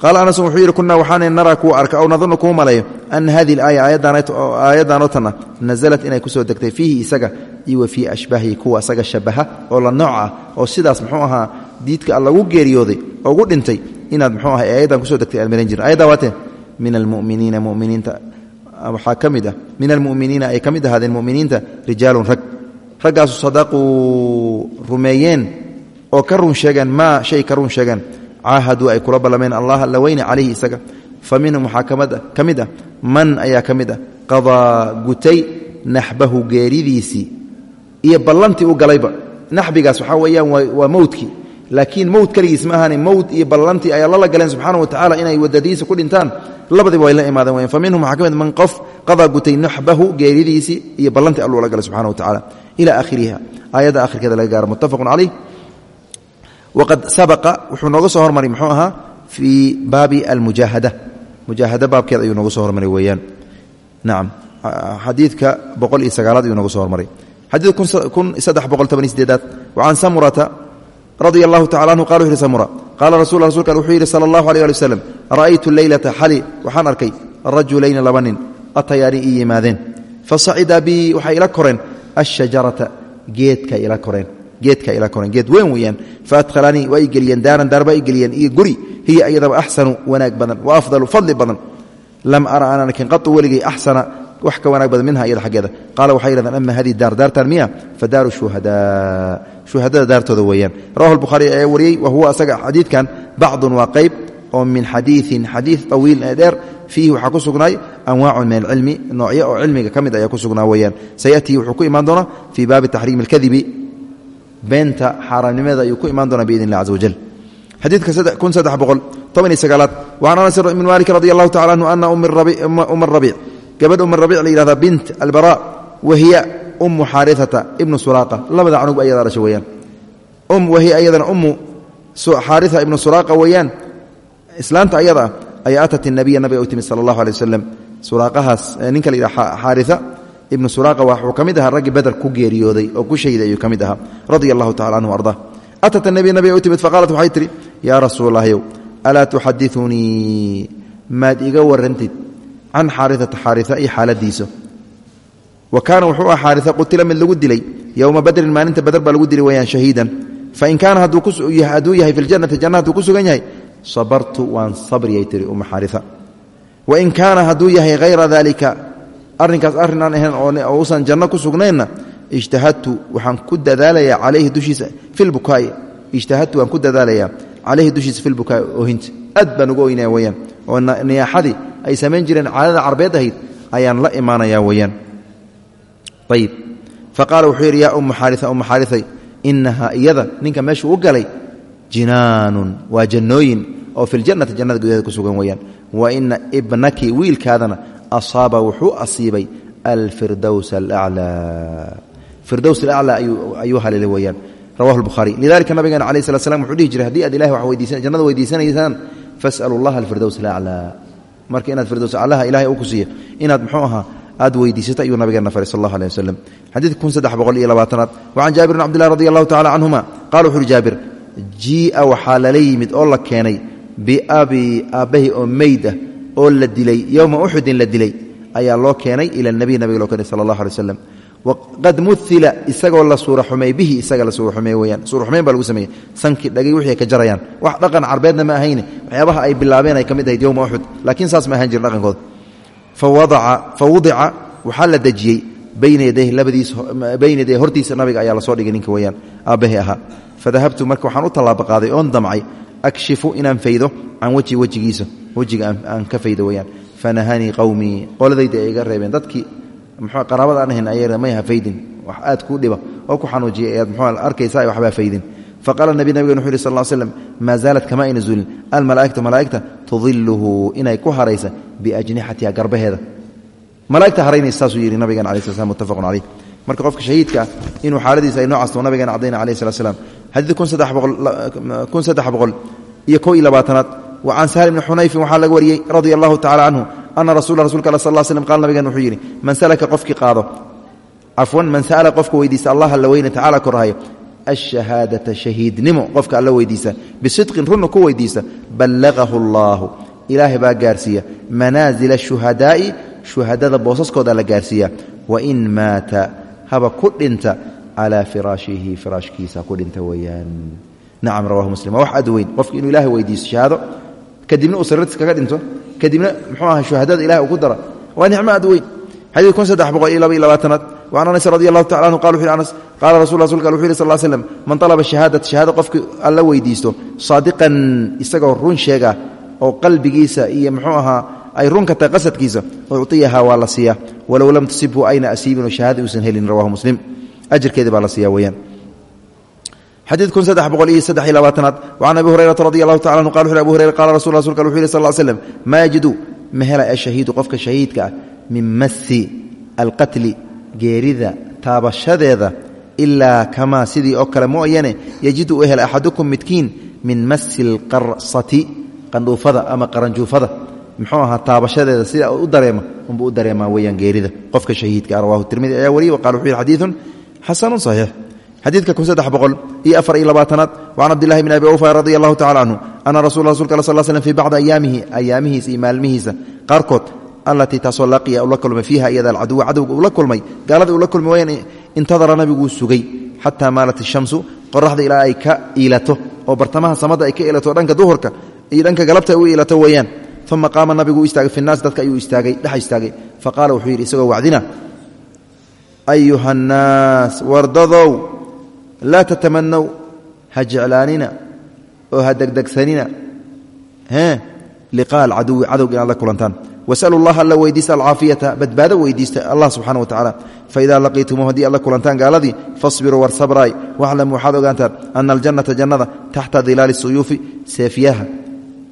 Speaker 1: qaala anasu wuxuu yidhi kunaa waxaana naraa kuwa arka aw nadunnu kuu maleeyo ana hadihi alaaya aayaddaanoo tanna nasalat inay ku soo degtay fiihi isaga iyo wa fii ashbaahihi kuwa isaga shabaha oo la nooc ah oo sidaas muxuu ahaa diidka lagu geeriyooday oo gu dhintay inaad muxuu aha aayaddan ku soo degtay aad maran jirin ayaddaa waatee min almuminiina muminiinta waxaa ka mid ah min almuminiina ay ka mid ahaadeen muminiinta rijaalun rag raggaasu sadaquu run sheegeen maa ka run sheegeen caahaduu ay kula ballameen allah alla weyne calayhi isaga. Fa minhum waxaa ka mid ah man ayaa ka mid ah qadaa gutay naxbahu geeridiisii. Iyo ballantii u galayba. Naxbigaas waxaa weeyaan waa mowdkii laakiin mowd keligiis ma ahani mowd iyo ballantii ay alla la galeen subxaana wa tacala inay wadadiisa ku dhintaan. Labadiba way la imaadeen weyaan fa minhum waxaa ka mid man qof qadaa gutay naxbahu la waqad sabaqa wuxuu nooga soo hormaray muxuu ahaa fii baabi almujaahada mujaahada baabkeed ayuu nooga soo hormaray weeyaan nacam xadiidka boqol iyo sagaalaad ayuu nooga soo hormaray xadiid kun saddex boqol toban iyo sideedaad wacan samurata radia allahu tacala anhu qala wuxu yhi samura qaala rasul rasulka wuxuu yidhi sala allahu alيh ali waslem ra'aytu leylata xali waxaan arkay rajulayni laba nin atayaani ii yimaadeen fasacida bi waxay ila koreen geedka ila koreen geed weyn weeyaan. Faadhalanii waa i geliyeen daaran daarba i geliyeen iyo guri. Hiya iyadaba axsanu wanaag badan wa afdalu fadli badan. Lam ara aan arkin qatu weligay axsana wax ka wanaag badan minha iyada xaggeeda. Qaala waxay yidhahdeen ama haddii daar daartaan miya fa daaru shuhadaa. Shuhadada daartooda weeyaan. Rawahu albukhaari ayaa wariyey wa huwa asaga xadiidkan bacdun waa qayb oo min xadiiin xadiid tawiil ee dheer fiihi waxaa ku sugnaay anwaacun min alcilmi noocyo oo cilmiga ka mid ayaa ku sugnaa weeyaan. Sayatii wuxuu ku imaan doonaa fii baabi taxriimi alkadibi beenta xaaraamnimeeda ayuu ku imaan doonaa biidn illah caza wajal. Xadiidka kun saddex boqol toban iyo sagaalaad wacan anas ibn malik radi allahu tacala anhu ana uma rabiic gabadh uma rabiic la yihahda bint albara wahiya umu xaariata ibnu suraaqa labada canug ayadaa dhasha weyaan um wahiya ayadana umu xaaria ibnu suraaqa weeyaan. Islaanta ayada ah ayaa atat nabiya nabiga u timid sala allahu alay wasalam suraaqahaas ninka la yidhaha xaaria ibnu suraaqa wuxuu ka mid ahaa raggii ku geeriyooday oo ku shahida ayuu ka mid ahaa arda. Atat nabiy nabiga u timid faqaalat waxay tihi yaa rasuulahyow alaa tuxadiunii maad iga warantid can xaariata xaaria iyo xaaladiisa wa kaana wuxuu ah xaaria qutila mid lagu dilay. Yowma badrin maalinta bader baa lagu dilay weyaan shahiidan. Fain kaana hadduu yahay fi ljannati janna hadduu ku sugan yahay sabartu waan sabriyay tiri uma xaaria wain kaana hadduu yahay hayra arrinkaas arrin aan ahayn oo usan janno ku sugnaynna ijtahadtu waxaan ku dadaalayaa calayhi dushiisa filbukaai ijtahadtu waan ku dadaalayaa calayhi dushiisa filbukaai oohinta aad baan uga oynaya weyaan oo niyaaxadii ay samayn jireen caadada carbeed ahayd ayaan la imaanayaa weyaan ayib faqaala wuxuu yidhi yaa umma xaaria umma xaariay inahaa iyada ninka meeshuu u galay jinaanun waa jannooyin oo filjannati jannada gudaheeda ku sugan weyaan wa ina ibnaki wiilkaadana asaaba wuxuu asiibay alfirdows alaclaa. Firdows alaclaa ayuu haleelay weyaan rawahu lbukhaari lidalika nabigeena calayi slat slam wuxuu dhihi jiray haddii aad ilahi wax jannada weydiisanaysaan fasalu llaha alfirdows alaclaa. Marka inaad firdows aclaha ilahay uu ku siiya inaad muxuu ahaa aad weydiisato ayuu nabigeena faray sal allah aleh waslem xadiidka kun saddex boqol iyo labaatanaad. Wacan jaabir bn cbdillahi radi allahu tacala canhuma qala wuxu uhi jaabir jii'a waxaa lala yimid oo la keenay biabii aabbahi oo meyd ah oo la dilay yowma uxudin la dilay ayaa loo keenay ila nabiy nabiga loo keenay sala allah alay waslam waqad muila isagoo la suura xumeey bihi isaga la suura xumeey weyaan suura xumeyn baa lagu sameeyey. Sankii dhagay wixii ka jarayaan. Wax dhaqan carbeedna ma ahayne. Waxyaabaha ay bilaabeen ay ka ahayd yowma uxud laakiin saas ma ahaan jirin dhaqankooda fa wadica waxaa la dejiyey. Bayna yaday labadiisbayna yaday hortiisa nabiga ayaa la soo dhigay ninka weyaan aabbahi ahaa. Fadahabtu marka waxaan u tallaabo qaaday oon damcay akshifu inaan faydo can wejhi wejigiisa wejiga aan ka faydo weyaan fanahanii qowmii qoladayda ay iga reebeen. Dadkii mxuu qaraabada aan ahayn ay may ha faydin. Wax aad kuu dhiba oo ku xanuujiya ayaad muxuu arkaysaa waxbaa faydin. Faqala nabi nabigen wuxu yhi sal ll slam maa zaalat kama ayna zuulin. Almalaa'ikatu malaa'igta tudiluhu inay ku haraysa biajnixatiha garbaheeda. Malaigta haraynaysa saasuu yidhi nabigan ala sl mutafaqun caleyh marka qofka shahiidka ah inuu xaaladiisa ay noocaas nabigeena cadayna alayh slat slam xadiid kun saddex boqol iyo kow iyo labaatanaad wa can sahal bni xunayfin waxaa laga wariyey radia allahu tacala canhu ana rasula rasulka al sal slm qala nabigen wuxuu yidhi man salaka qofkii qaado. Cafwan man sa'ala qofka weydiista allah alla weyne tacala korahayo ashahaadata shahiidnimo. Qofka alla weydiista bisidqin runna ku weydiista ballaqahu allaahu ilaahay baa gaarsiiya. Manaazila shuhadaa'i shuhadada boosaskooda la gaarsiiya. Wain maata haba ku dhinta calaa firaashihi firaashkiisa ku dhinta weyaan nacam rawahu muslim. Waa wax aad weyn qofki inuu shahaado kadibna uu sariirtiis kaga dhinto kadibna muxuu aha shuhadada ilahay uu dara. Waa nicmo weyn. Xadiid kun saddex boqol iyo laba iyo wacan anas radi allahu anhu qala wuxu anas qaala rasul rasulka wuxu yhi man alaba shahaadata shahaado qofki alla weydiisto saadiqan isagoo run sheega oo qalbigiisa iyo muxuu ahaa ay runka tahay qasadkiisa uciyaha waa la siiya walow lam tusibhu ayna asiibin oo shahaada helin rawahu muslim. Ajirkeedii baa la siiya weyaan xadiid kun saddex boqol iyo saddex iyo labaatanaad wacan abi hurayrata radi allahu tacala anhu qala wuxu abu hurayra qala rasul rasulka wuxu yhi sal l slam maa yajidu ma hela ashahiidu qofka shahiidka ah min masi alqatli geerida taabashadeeda ilaa kamaa sidii oo kale mooyane yajidu u hela axadukum midkiin min masi alqarsati qandhuufada ama qaranjuufada muxuu ahaa taabashadeeda sida u dareema unbuu u dareemaa weyaan geerida qofka shahiidka xadiidka kun saddex boqol iyo afar iyo labaatanaad wacan cabdillahi bn abi awfa radia allahu tacala canhu ana rasul rasulka al sal slm fii bacdi ayaamihi ayaamihiisa iyo maalmihiisa qaarkood allatii taasoo laqiya ula kulmay fiiha iyada alcaduwa cadowga uu la kulmay gaalada uu la kulmay wayaan intadara nabiguu sugay xataa maalat ishamsu qoraxda ilaa ay ka iilato oo bartamaha samada ay ka iilato dhanka duhurka iyo dhanka galabta ay u iilato weeyaan. Uma qaama nabigu istaagay fi naas dadka ayuu istaagay dhex istaagay. Faqaala wuxuu yidhi isagoo wacdina ayuha laa tatamanow ha jeclaanina oo ha degdegsanina liqaa alcaduwi cadowga inaad la kulantaan wasalu llaha alla weydiista alcaafiyata badbaado weydiista allah subxana wa tacala faidaa laqiitumuum haddii aad la kulantaan gaaladii fasbiruu war sabraay waxlamuu waxaad ogaantaan ana aljannata jannada taxta dilaali suyuufi seefyaha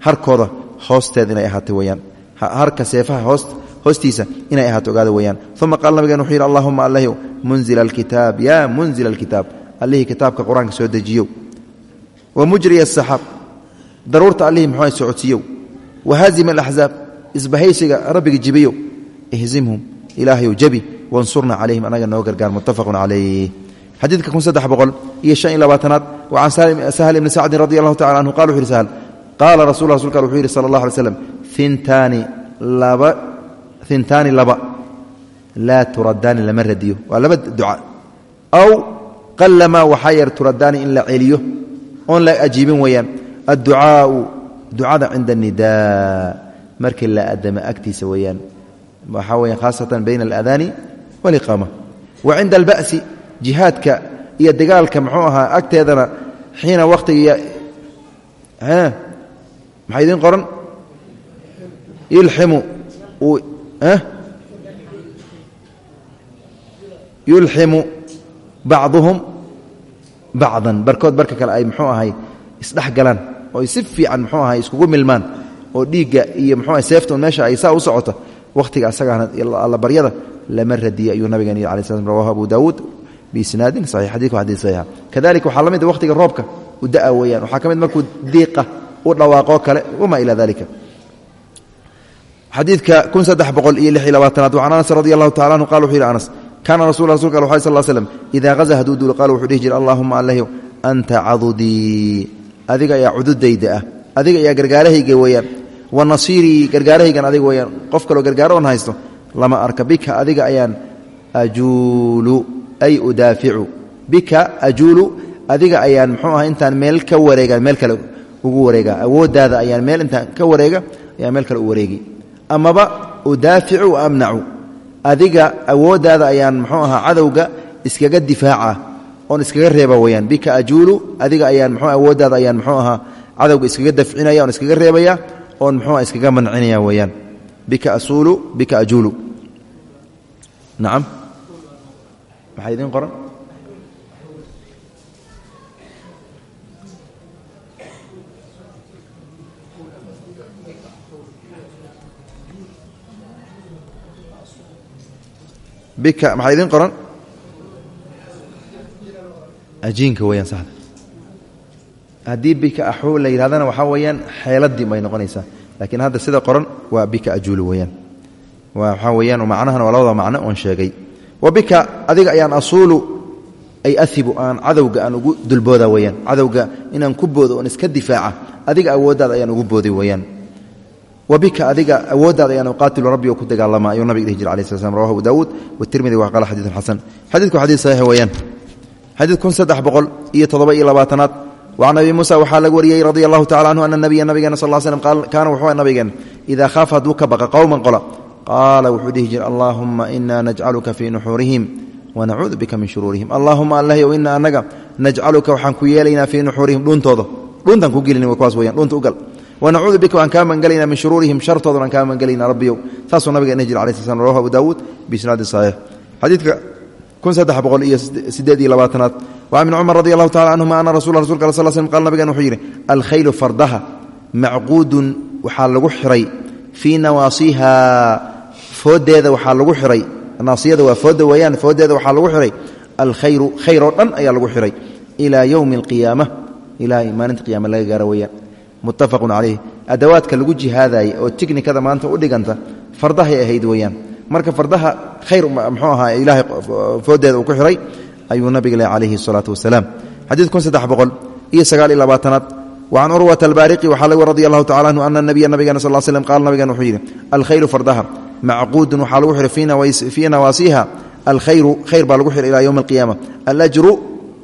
Speaker 1: harkooda hoosteed inay ahaatay weyaan harka seefaha hoostiisa inay ahaato ogaada weyaan uma qaala nabigeen wuxuu yidhi allahuma allahw munzila alkitaab yaa munzila alkitaab allihii kitaabka qur'aanka soo dejiyow. Wa mujriya asaxaab daruurta allihii muxuu socodsiiyow wa haazima alaxzaab isbahaysiga rabbiga jibiyow. Ihzimhum ilaahayow jabi wansurna calayhim anaga noo gargaar muttafaqun calayh. Xadiidka kun saddex boqol iyo shan iyo labaatanaad wa can sahl ibni sacdin radi allahu tacala anhu qala wuxu yhi sahl rasul rasulka wuxuu yidhi sala allah alay slam laba hintaani laba laa turadaani lama radiyo. Waa laba aw qalamaa waxaa yar turadaani in la celiyo oon la ajiibin weeyaan. Adducaau ducada cinda anidaa markii la adama agtiisa weeyaan. Waxaa weya khaasatan bayna aladaani waliqaama wa cinda alba'si jihaadka iyo dagaalka muxuu ahaa agteedana xiina wakhtiga maxaa idiin qoran? Yulximu yulximu bacduhum bacdan. Barkood barka kale ay muxuu ahay isdhex galaan oo si fiican muxuu ahay iskugu milmaan oo dhiigga iyo muxuu ahay seeftoon meesha ay saa u socota wakhtiga asagaana allabaryada lama radiya ayuu nabigan yidhi alai slam rawahu abu daawuud biisnaadin saxiix xadidku xadiis saxiixa kadalika waxaa la mid wakhtiga roobka u da'a weeyaan. Waxaa ka mid markuu diiqa u dhawaaqoo kale wamaa ilaa dalika xadiidka kun saddex boqol iyo lix iyo kaana rasul rasulka al sal slm idaa haza hadduu duulo qaala wuxuu dhihi jira allahuma allahyow anta cadudii adiga ayaa cududayda ah adiga ayaa gargaarahayga weeyaan wa nasiirii gargaarahaygan adiga weeyaan qof kaloo gargaaro oon haysto lama arka bika adiga ayaan ajuulu ay udaaficu bika ajuulu adiga ayaan muxuu aha intaan meel ka wareega meel kale ugu wareega awooddaada ayaan meel intaan ka wareega ayaan meel kale adiga awooddaada ayaan muxuu ahaa cadowga iskaga difaaca oon iskaga reeba weyaan bika ajuulu adiga ayaan mxuu awooddaada ayaan muxuu ahaa cadowga iskaga dafcinaya oon iskaga reebaya oon muxuuha iskaga mancinaya weyaan bika asuulu bika ajuulu. Nacam maxaa idiin qoran bika maxaa idiin qoran? Ajiinka weyaan saxda. Haddii bika axuu la yidhahdana waxaa weeyaan xeeladii bay noqonaysaa. Laakiin hadda sida qoran waa bika ajuulu weyaan waxaa weyaan macnahana waa labada macno oon sheegay. Wa bika adiga ayaan asuulu ay ahibu aan cadowga aan ugu dulbooda weyaan cadowga inaan ku boodo oon iska difaaca. Adiga awooddaada ayaan ugu booday weyaan wbika adiga awooddaada ayaan uqaatilu rabbi oo ku dagaalama ayuu nabig dhihi jir alai sla slam rawahu abu daawuud watirmidi wa qala xadiidun xasan xadiidku xadiid saxiix weeyaan xadiid kun saddex boqol iyo toddoba iyo labaatanaad wacan abi muusa waxaa laga wariyey radi allahu tacala canhu ana nabiya nabigeena sal l slm kaana wuxuu nabigeen idaa khaafa hadduu ka baqa qowman qola qaala wuxuu dhihi jir allaahuma ina najcaluka fii nuxuurihim wanacuudu bika min shuruurihim allahuma allahyow ina anaga najcaluka waxaan ku yeelaynaa fii nuxuurihim dhuuntooda dhuuntaan ku gelin kuwaas weyaan dhuunta ugal wanacuudu bika waan kaa magangelayna min shuruurihim shartoodan aan kaa magangelayna rabbiyow saasuu nabiga ina jir alai sl slam rawahu abu daawuud biisnaadin saxiix xadiidka kun saddex boqol iyo sideed iyo labaatanaad wacan ibni cumar radi allahu tacala canhuma ana rasul rasulka al sl slm qala nabigan wuxuu yidhi alkhaylu fardaha macquudun waxaa lagu xiray fii nawaasiha fooddeeda waxaa lagu xiray naasiyada waa foodda weeyaan fooddeeda waxaa lagu xiray alkhayru khayr oo dhan ayaa lagu xiray ilaa yowmi alqiyaama ilaa maalinta qiyama laga gaaro weeyaan muttafaqun calayh. Adawaadka lagu jihaadayay oo tiknikada maanta u dhiganta fardahay ahayd weeyaan. Marka fardaha khayr muxuu ahaa ilaahay fooddeeda uu ku xiray ayuu nabiga leh calayhi salaatu wasalaam xadiid kun saddex boqol iyo sagaal iyo labaatanaad. Wacan curwata albaariqi waxaa laga radi allahu tacala anhu ana nabiya nabigeena sal slm qaala nabigan wuxuu yidhi alkhayru fardaha macquudun waxaa lagu xiray fii nawaasiha alkhayru khayr baa lagu xiray ilaa yowmi alqiyaama. Alajru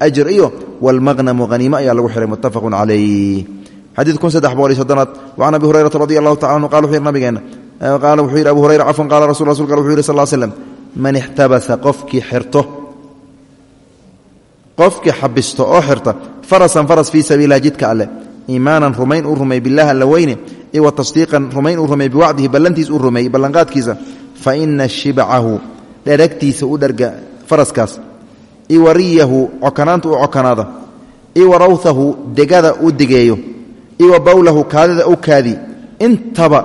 Speaker 1: ajr iyo walmaqnamu haniimo ayaa lagu xiray muttafaqun calayh xadiid kun saddex boqol iyo soddonaad wacan abi hurayrata radi allahu tacala anhu qala wuxuu yidhi nabigeena qaala wuxuu yidhi abu hurayra cafwan qala rasul rasulka wuxuu yidhi sal l slam man ixtabasa qofkii xirto qofkii xabisto oo xirta farasan faras fii sabiililah jidka alleh iimaanan rumayn uu rumey bilah alla weyne iyo wa tasdiiqan rumayn uu rumey biwacdihi ballantiis uu rumeeyey ballanqaadkiisa fa ina shibcahu dheragtiisa u dherga faraskaas iwariyahu cokanaanta u iwa degada degeeyo iwa bowlahu kaadida u kaadi intaba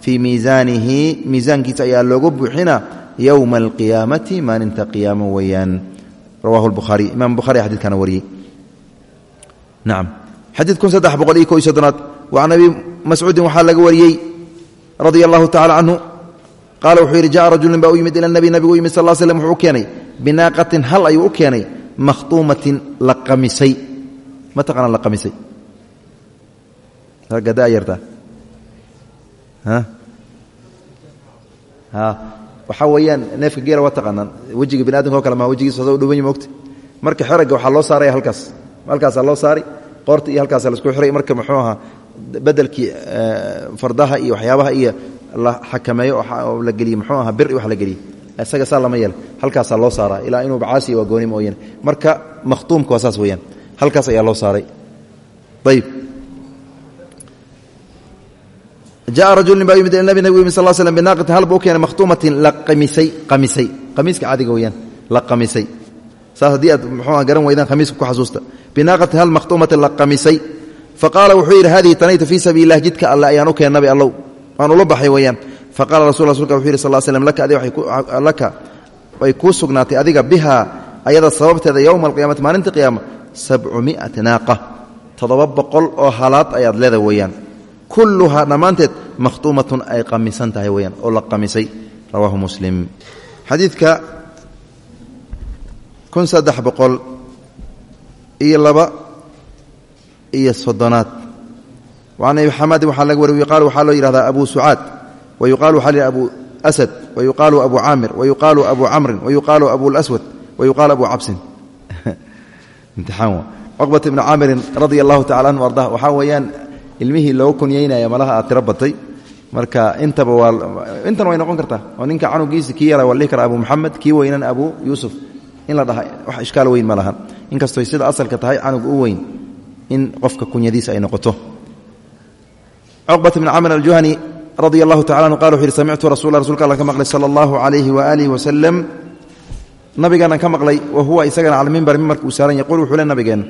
Speaker 1: fii miisaanihi miisaankiisa ayaa loogu buuxina yowma alqiyaamati maalinta qiyaamo weeyaan. Rawahu lbukhaari imam bukhari xadidkana wariyey. Nacam xadiid kun saddex boqol iyo ko iyo soddonaad. Wa can mascuudin waxaa laga wariyey radia allahu tacala canhu qaala wuxuu yidhi jaءa rajulin baa u yimid ila nabi nabigu u yimid sal slm wuxuu u keenay binaaqatin hal ayuu u keenay makhtuumatin la qamisay. Ma taqaana la qamisay ragga da'yarta waxaa weeyaan neefka geela waa taqaanaan. Wejiga bini adamka o kale ma wejigiisa soo dhuban mogta marka xeragga waxaa loo saaraya halkaas. Halkaasaa loo saari qoorta iyo halkaasa lasku xiray. Marka muxuu ahaa bedelkii fardaha iyo waxyaabaha iyo la xakameeyo oo la geliye muxuu ahaa bir wax la geliye isaga saa lama yeela halkaasaa loo saaraa ilaa inuu bacaasiya waa gooni mooyane marka makhtuumka jaءa rajulin baa yimid nabi nabig yimid sal slm binaaqatin hal buu keenay makhtuumatin la qamisay qamisay qamiiska caadiga weyaan la qamisay saas haddii aad muxuuha garan weydaan khamiiska ku xasuusta binaaqatin hal makhtuumatin la qamisay faqaala wuxuu yidhi hadihi tanaytu fii sabiili lah jidka alle ayaan u keenay nabi allow waan ula baxay weeyaan faqala rasul rasulka wuxuu yidhi sal slm laka way kuu sugnaatay adiga bihaa ayada sababteeda yowma alqiyamati maalinta qiyaama sabcu mi'ati naaqa toddoba boqol oo halaad ayaad leeda weeyaan kulluhaa dhammaanteed makhtuumatun ay qamisan tahay weyaan oo la qamisay rawaahu muslim. Xadiidka kun saddex boqol iyo laba iyo soddonaad. An abi xamadin waxaa laga wari yuqaalu waxaa loo yihahdaa abu sucaad wa yuqaalu waxaa la abu asad wa yuqaalu abu caamir wa yuqaalu abu camrin wa yuqaalu abu laswad wa yuqaalu abu cabsin. Imtixaan cuqbat ibni caamirin radia allahu tacala anhu ardah waxaa weeyaan ilmihii looga kunyaynaya malaha aad tiro batay. Marka intaba intan way noqon kartaa. Oo ninka canugiisi kii yara waa dhihi kara abu muxamed kii weynan abu yuusuf. In la dhaha wax ishkaal weyn ma lahan. Sida asalka tahay canug u weyn in qofka kunyadiisa ay noqoto. Cuqbat bn camr aljuhani radia allahu tacala anhu qala wuxu rasul rasulka alla ka maqlay sala allahu calayhi waaalihi wasalam nabigaanan ka maqlay wa huwa isagana cala mimbar mimbarka uu saaran yaquul wuxuu le nabigeen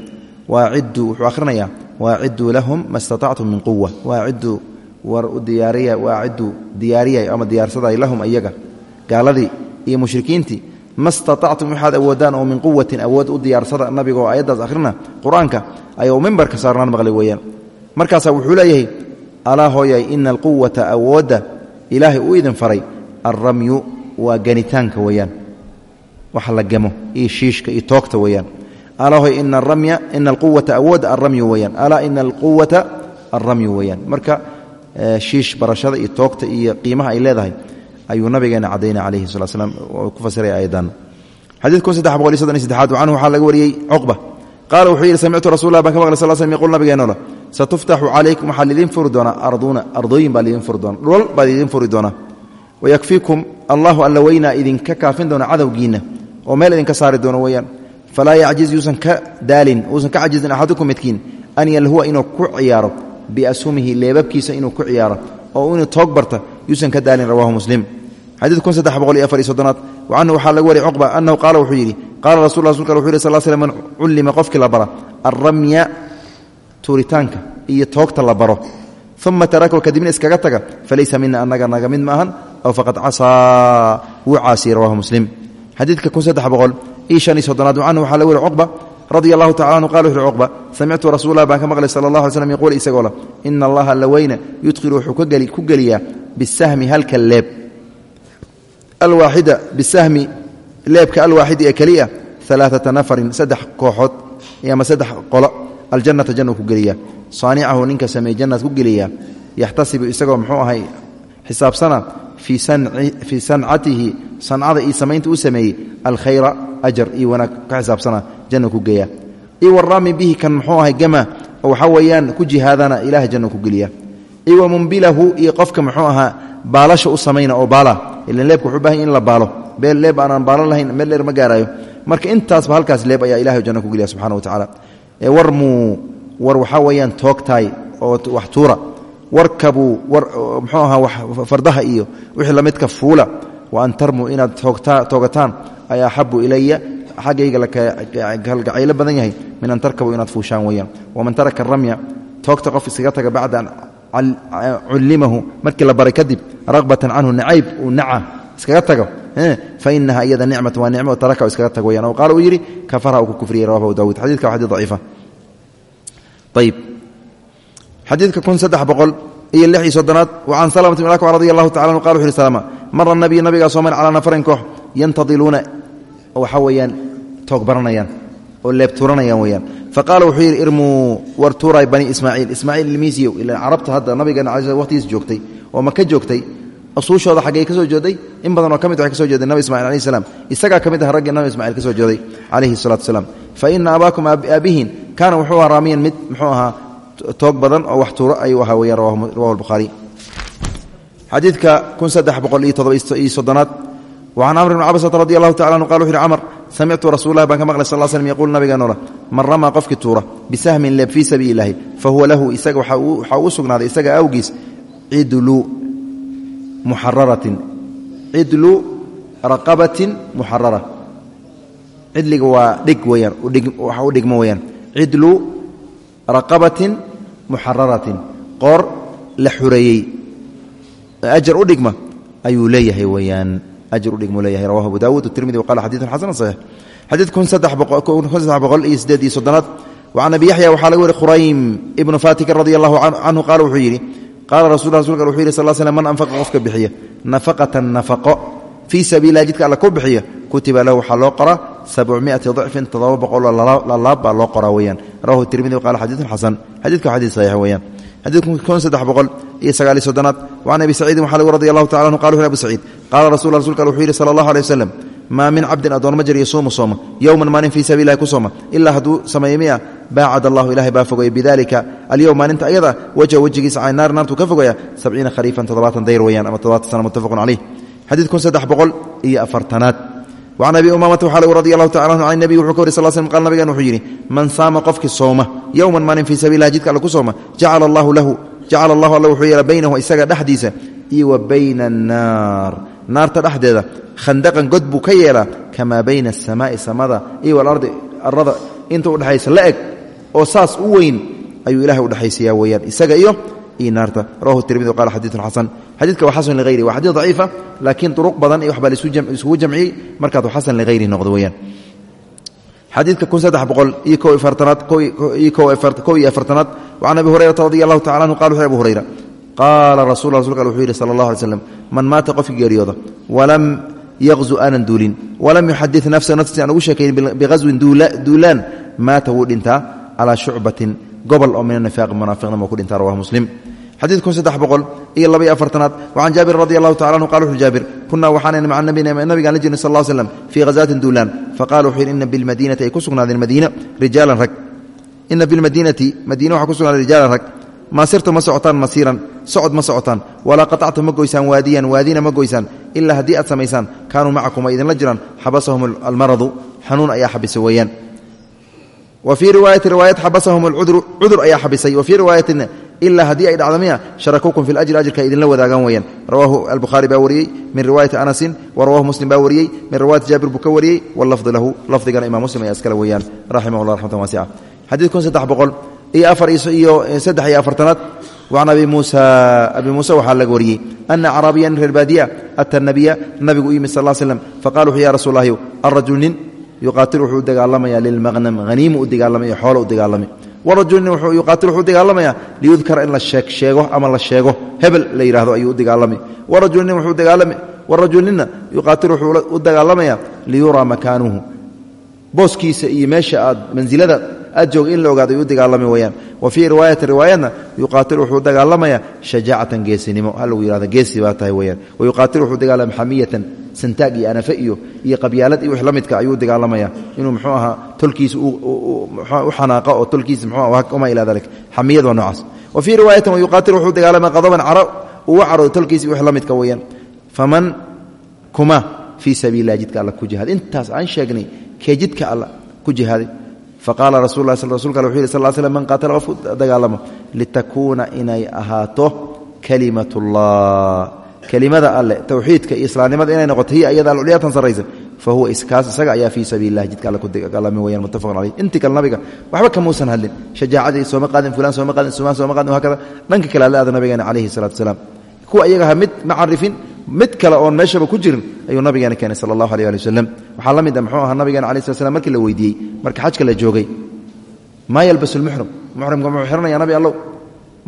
Speaker 1: waacidduu wuxuu akhrinayaa waacidduu lahum ma statactum min quwa waacidduu war u diyaariya waacidduu diyaariyay ama diyaarsaday lahum ayaga gaaladii iyo mushrikiintii ma statactum waxaad awoodaan oo min quwatin awood u diyaarsada nabigaoo ayaddaas akhrina qur'aanka ayuu mimbarka saarnaan maqlay weeyaan. Markaasaa wuxuu leeyahay alaa hooyay ina alquwata awoodda ilaahay uu idin faray alramyu waa ganitaanka weeyaan. Wax la gamo iyo shiishka iyo toogta weeyaan alaa hooy ina aramya ina alquwata awoodda alramyu weeyaan. Alaa ina alquwata alramyu weeyaan. Marka shiish barashada iyo toogta iyo qiimaha ay leedahay ayuu nabigeena cadaynay calayhi sala slam ku fasiray ayadan xadiid kun saddex boqol iyo soddon iyo saddexaad canhu waxaa laga wariyey cuqba. Qaala wuxuu yidhi samictu rasulah baan ka maqlay sal slm yquul nabigeenoola satuftaxu calaykum waxaa lidiin furi doonaa arduuna ardooyin baa lidiin furi doona dhulal baa lidiin furi doonaa. Wayakfiikum allahu alla weynaa idinka kaafin doona cadowgiinna oo meel idinka saari doono weeyaan falaa yacjiz yuusan ka daalin uusan ka cajizin axadukum midkiin an yalhuwa inuu ku ciyaaro biashumihi leebabkiisa inuu ku ciyaaro oo inuu toog barta yuusan ka daalin rawahu muslim xadiid kun saddex boqol iyo afar iyo soddonaad wa canhu waxaa laga wariyay cuqba annahu qaala wuxuu yidhi qaala rasul rasulka wuxu yhi sal slam man cullima qofkii la bara alramya tuuritaanka iyo toogta la baro uma tarakahu kadibna iskaga taga falaysa mina anaga naga mid ma ahan aw faqad casaa wuu caasiyey iyo shan iyo soddonaad canhu waxaa laga wariy cuqba radia allahu tacala anhu qala wuxuuhi cuqba samictu rasuulah baan ka maqlay sala allah alay slam yaquul isagoo leh ina allaha laweyne yudkhilu wuxuu ku geliyaa bisahmi halka leeb. Alwaaxida bisahmi leebka alwaaxidi ee keliya alaaata nafarin saddex kooxood ama saddex qolo aljannata jannu ku geliya saanicahu ninka sameeye jannaad ku geliya yaxtasibu isagoo muxuu ahay xisaabsana fii sancatihi sancada iyo samaynta u sameeyey alkhayra ajar iyo wanaag ka xisaabsana jannu ku geeya. Iyo waraami bihi kan muxuu ahay gama oo waxaa weeyaan ku jihaadana ilaah jannu ku geliya. Iyo wa mumbilahu iyo qofka muxuu ahaa baalasha u samayna oo baala. Ilan leebka wuxuu baahan in la baalo. Beel leeb aanaan baalan lahayn meel dheer ma gaaraayo. Marka intaasba halkaas leeb ayaa ilahay janno ku geliya subxana wa tacaala. War muu war waxaa weeyaan toogtaay oo wax tuura. Warkabuu war muxuu ahaa fardaha iyo wixii lamidka fuula wa an tarmuu inaad toogataan ayaa axabu ilaya xaggayga kalgacaylo badan yahay min an tarkabuu inaad fuushaan weeyaan. Waman taraka ramya toogta qof iskaga taga bacda an cullimahu markii la baray kadib ragbatan canhu nacayb uu naca iskaga tago fainaha iyada nicmat waa nicmo taraka iskaga tag weyaan o qaala uu yidhi kafara uu ku kufriyey rawahu iyo lix iyo soddonaad wa can salamata bn akbar radi allahu tacala anu qala wuxu uhi salama mara nabiyu nabigaa soo mari calaa nafarin koox yantadiluuna waxaa weeyaan toog oo leebtuuranayaan weyaan faqaala wuxuu yidhi irmuu war tuuray bani ismaaciil ismaaciil ilmiisiyow ila carabta hadda nabigeena ala waqtigiis joogtay oo maka joogtay usuushooda xaggey ka jeeday in badan oo ka mid waxay ka jeeday nabi ismacil alayh salaam. Isagaa ka mid ah raggii nabi ismacil ka jeeday calayhi salatu wasalaam fa ina abaakum aabihin kaana wuxuu ahaa raamiyan mid muxuu ahaa toog badan oo wax tuuro ayuu ahaa weyaan rawahu albukhaari xadiidka kun saddex boqol iyo todoba iyo soddonaad wacan camr bn cabasata radi allahu tacala anu qala wuxu uhi camr samictu rasuulahi baan ka maqlay sal slm yaquul nabigaan ola man ramaa qofkii tuura bisahmin leeb fii sabiili illaahi fa huwa lahu isaga waxaa uu sugnaaday isaga awgiis cidlu muxararatin cidlu raqabatin muxarara cidliga waa dhig weyaan waxa u dhigmo weyaan cidlu raqabatin muxararatin qoor la xureeyey ajar u dhigma ayuu leeyahay weyaan ajar u dhigmu leeyahay rawahu abu dawud tirmidi waqala xadidun xasan saxiix xadiid kun saddex boqol iyo sideed iyo soddonaad. Wacan abi yaxya waxaa laga wari khuraym ibnu fatikin radi allahu canhu qaala wuxuu yidhi qaala rasul rasulka wuxuu yidhi sal slm man anfaqa qofka bixiya nafaqatan nafaqo fii sabiililah jidka alla ku bixiya kutiba lahu waxaa loo qoraa sabcmiati dicfin toddoba boqoloo lalaab loo qoraa weyaan rawahu tirmidi qala xadiidun xasan. Xadidka xadiid saxiix weyaan iyo sagaaliy soddonaad. Wacan abi saciidin waxaa lagu radi allahu tacala anhu qala abu saciid. Qaala rasul rasulka wuxuu yidhi sala allahu alay waslem maa min cabdin addoon ma jir yasuumu sooma. Yowman maalin fii sabiil lahi ku sooma. Ilaa hadduu sameeyo miya baacad allahu ilahay baa fogeeya bidalika alyowm maalinta ayada wajha wejigiisa can naar naartuu ka fogeeya sabciina khariifan toddobaatan dayr weyaan ama toddobaatan sana muttafaqun caleyh xadiid kun saddex boqol iyo afartanaad. Wacan abi umaamata waxaa lagu radi allahu tacala anhu can nebiy wuxuu ka wari sal slm qal nabigan wuxuu yidhi man saama qofkii sooma yowman maalin fii sabiil lahi jidka alle ku sooma jacala allahu lahu jacala allahu alla wuxuu yeela baynahu isaga dhexdiisa iyo wa bayna annaar. Naarta dhexdeeda khandaqan god buu ka yeelaa kamaa bayna asamaai samada iyo walardi arada inta udhexaysa la eg oo saas u weyn ayuu ilahay udhexaysayaa weyaan isaga iyo iyo naarta. Rawahu tirmidi qala xasan xadiidka waa xasan lighayri waa xadiid daciifa laakiin duruq badan iyo waxbaa isugu jamciyey markaad xasan lighayri noqdo weyaan xadiidka kun saddex boqol iyo ko afartanaad iyo ko iyo afartanaad wacan abi hurayrata radi allahu tacala anhu qala wuxu abu hurayra qaala rasul rasulka al wuxuu yidhi sala allah alay slam man maata qofkii geeriyooda walam yaqzu aanan duulin walam yuxadid nafsa naftiisa aan ugu sheekayn bighaswin duulaan maata wuu dhintaa calaa shucbatin gobol oo min anifaaqi munaafiqnima ku dhintaa rawahu muslim xadiid kun saddex boqol iyo laba iyo afartanaad wacan jaabir radi allahu tacala anhu qala wuxu jaabir kunaa waxaanayna maca nabigaan la jirnay sal ll slam fii ghazaatin duulaan faqala wuxuu yidhi ina bilmadiinati ay ku sugnaadeen madiina rijaalan rag ina bilmadiinati madiina waxaa ku sugnaaden rijaalan rag maa sirtu ma socotaan masiiran socod ma socotaan walaa qatactu ma goysaan waadiyan waadina ma goysaan ilaa haddii aad samaysaan kaanuu macakum ay idinla jiraan xabasahum almaradu xanuun ayaa xabisa weeyaan wa fii riwaayati riwaayat xabasahum alcudru cudur ayaa xabisay wa fii riwaayatin ilaa haddii ay dhacdo miya sharakuukum fi lajri ajrka idinla wadaagaan weeyaan rawaahu albukhaari baa wariyey min riwaayati anasin wa rawahu muslim baa wariyey min riwaayati jaabir buu ka wariyey wallafdu lahu lafdigana imam muslim ayaa iskale weeyaan raximah llah raxmatan waasica xadiid kun saddex boqol iyo afar iyo saddex iyo afartanaad wacan abi muusa abi muuse waxaa laga wariyey ana acraabiyan reer baadiya ata nabiya nabigu u yimid sal l slem faqala wuxuu ya rasuul lahyow arajul nin yuqaatil wuxuu u dagaalamaya lilmaqnam haniimu u dagaalamaya xoolo u dagaalamay warajul nin yuqaatil wuxuu dagaalamaya liyudkara in la sheeg sheego ama la sheego. Hebel la yidhahdo ayuu u dagaalamay. Warajul nin wuxuu dagaalama warajul ninna yuqaatil wuxuu u dagaalamaya liyuraa makaanuhu. Booskiisa iyo meesha aad mansilada aad jooga in la ogaado ayuu u dagaalami wayaan. Wa fii riwaayati riwaayadna yuqaatil wuxuu dagaalamaya shajaacatan geesinimo. Ha lagu yihahdo geesi baa tahay weyaan wa yuqaatil wuxuu dagaalama xamiyatan santaag iyo anafe iyo iyo qabyaalad iyo wix la ayuu dagaalamaya. Inuu muxuu ahaa tolkiisa u xanaaqo oo tolkiisa mxuu uma ilaa dalik xamiyad waa noocaas. Wa fii riwaayatin wayuqaatil wuxuu dagaalama qadaban caro uga caroodo tolkiisa iyo wix la midka weyaan faman kuma fii sabiililah jidka alla ku jihaad intaas aan sheegnay kee jidka alla ku jihaaday faqaala rasul rasulka al wuxu sal slm man qaatala qofku dagaalamo litakuuna inay ahaato kalimat ullah kelimada alle towxiidka iyo islaamnimada inay noqoto hiya iyada alculyaatan sarraysa fa iskaas isaga ayaa fii sabiili lah jidka alla ku dagaalami weyaan muttafaqun caleyh intii kale nabiga waxba kamuusan hadlin. Shajaacadii sooma qaadin fulaan sooma qaadin sumaan sooma qaadin hakada dhanka kale alla aada nabigeena calayhi salatu wasalaam kuwa iyagaha mid ma mid kale oon meeshaba ku jirin ayuu nabigeena keenay sala allahu aleh ali wasalam waxaa la mid a muxuu ahaa nabigeena alai slat slam markii la weydiiyey marka xajka la joogay. Maa yalbasu lmuxrim muxrimka muxuu xiranayaa nabi allow.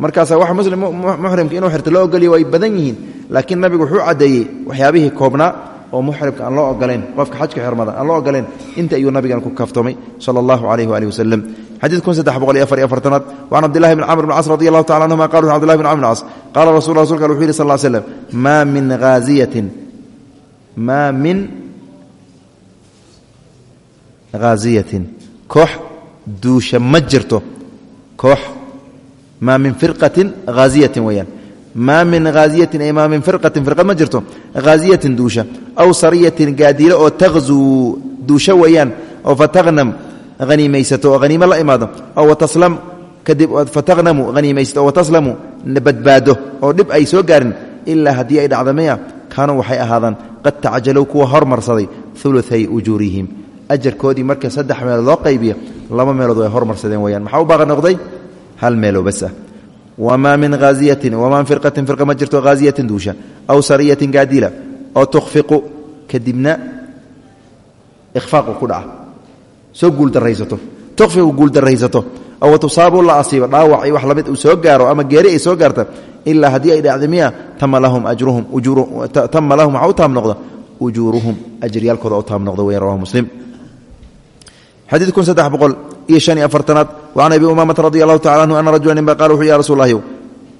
Speaker 1: Markaasaa wax muslim muxrimka inuu xirto loo ogoliya way badan yihiin laakiin nabigu wuxuu caddeeyey waxyaabihii koobnaa oo muxrimka aan loo ogoleen qofka xajka xirmada aan loo ogoleen inta ayuu nabigan ku kaftoomay sala allahu calayh waalihi wasalam xadiid kun saddex boqol iyo afar iyo afartanaad wacan cabdillahi bn camr bn cas radi allahu tacala anhuma qala cbdillahi bn camr bn cas qaala rasul rasulka wuxu yidhi sal l slam maa min haaziyatin maa min haaziyatin koox duusha ma jirto koox maa min firqatin haaziyatin weeyaan maa min haaziyatin ay maa min firqatin firqad ma jirto haaziyatin duusha aw sariyatin gaadiilo oo takhzuu duusho weeyaan oo fataqnam haniimaysato oo haniimo la imaado oo wataslam kadib fataqnamu haniimaysato oo wataslamu badbaado oo dhib ay soo gaarin ilaa haddii ay dhacda maya kaanuu waxay ahaadaan qad tacjalow kuwa hormarsaday uluay ujuurihim ajarkoodii marka saddex meelood loo qaybiyo laba meelood way hormarsadeen weyaan maxaa u baaqa noqday hal meeloo bas ah wamaa min haaziyatin wamaa min firqatin firqa ma jirto haaziyatin duusha aw sariyatin gaadiila oo tukhfiqu dhaca soo guuldaraysato tukhfiqu guuldaraysato oo tusaabu la asiibo dhaawac wax la mid uu soo gaaro ama geeri ay soo gaarta ilaa haddii ay dhacda miya tama lahum ajruhum tama lahum waxaa u taam noqda? Ujuuruhum ajriyaalkooda u taam noqda weyan rawahu muslim. Xadiid kun saddex boqol iyo shan iyo afartanaad. Wacan abi umaamata radi allahu tacala anhu ana rajula nin ba qala wuxuu ya rasul lahyow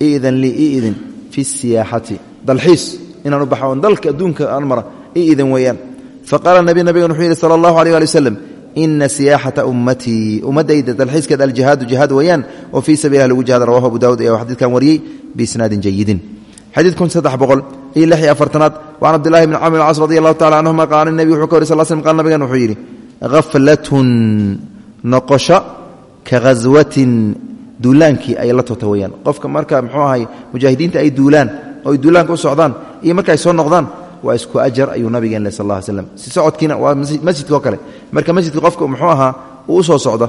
Speaker 1: iidan lii i idin fi siyaaxati dalxiis. Inaan u baxo oon dalka adduunka aan mara i idin weeyaan faqaala nabi nabigan wuxuu yidhi sala allahu aleyh ali waslem ina siyaaxata ummatii ummaddayda dalxiiskeed aljihaadu jihaad weeyaan oo fii sabiilah lagu jihada rawahu abu dawud ayaa xadiidkan wariyey biisnaadin jayidin xadiid kun saddex boqol iyo lix iyo afartanaad wacan cabdillahi bni camr cas radi allahu tacala canhuma qaala nebi wuxuu ka wari sal slm qaal nabigan wuxuu yidhi haflatun noqosho ka ghaswatin duulaankii ay la tota weyaan qofka marka muxuu ahay mujaahidiinta ay duulaan oo ay duulaanka u socdaan iyo marka ay soo noqdaan waa isku ajar ayuu nabigeen sal ly slam si socodkiina waa masjidka oo kale. Marka masjidka qofka muxuu ahaa uu u soo socdo.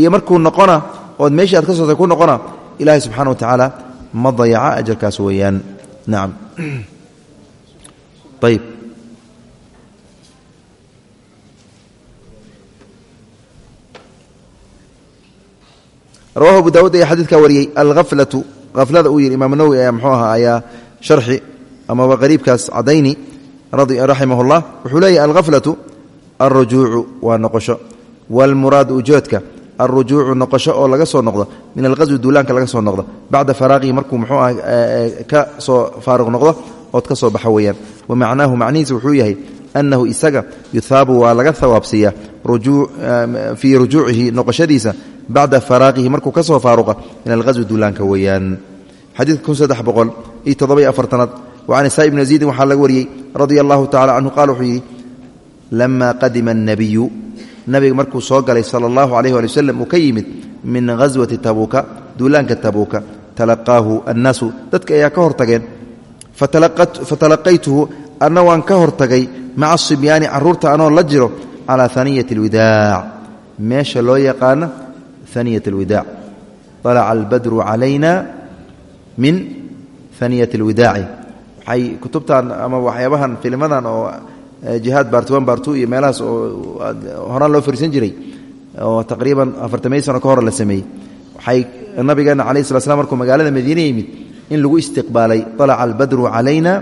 Speaker 1: Iyo markuu noqona ood meeshii aad ka soctay ku noqona ilaahay subxana wa tacaala ma dayaca ajarkaas weeyaan. Nacam ayb rawahu abu daawud ayaa xadiidka wariyey alhaflatu haflada uu yidhi imaam nawowi ayaa mxuu ahaa ayaa sharxi amaba qariibkaas cadayni raximah اllah wuxuu leeyahy alhaflatu alrujuucu waa noqosho. Wاlmuraadu ujoodka alrujuucu noqosho oo laga soo noqdo min alghaswi duulaanka laga soo noqdo bacda faraaqihi markuu mxuu ah ka soo faaruq noqdo ood ka soo baxo weeyaan. Wa macnaahu macnihiisa wuxuu yahay annahu isaga yuhaabu waa laga hawaabsiiyaa fii rujuucihi noqoshadiisa bacda faraaqihi markuu ka soo faaruqa min alghaswi duulaanka weeyaan. Xadiidka kun saddex boqol radia allahu tacala canhu qaala wuxuu yidhi lama qadima annabiyu nabiga markuu soo galay sala allahu calayh waali waslem uu ka yimid min ghaswati tabuuka duulaanka tabuuka talaqaahu annaasu dadka ayaa ka hortageen. Fatalaqaytuhu anna waan ka hortagay maca asibyaani carruurta anoo la jiro calaa haniyati alwidaac. Meesha loo yaqaano haniyat alwidaac. Alaca albadru calayna min haniyat alwidaaci waxay kutubtan ama waxyaabahan filimadan oo jihaad baartuwan baartu iyo meelahaas oo horaan loo fariisan jiray oo taqriiban afartamay sano ka hor la sameeyey. Waxay nabigeena calayi slat slam markuu magaalada madiine yimid in lagu istiqbaalay alaca albadru calayna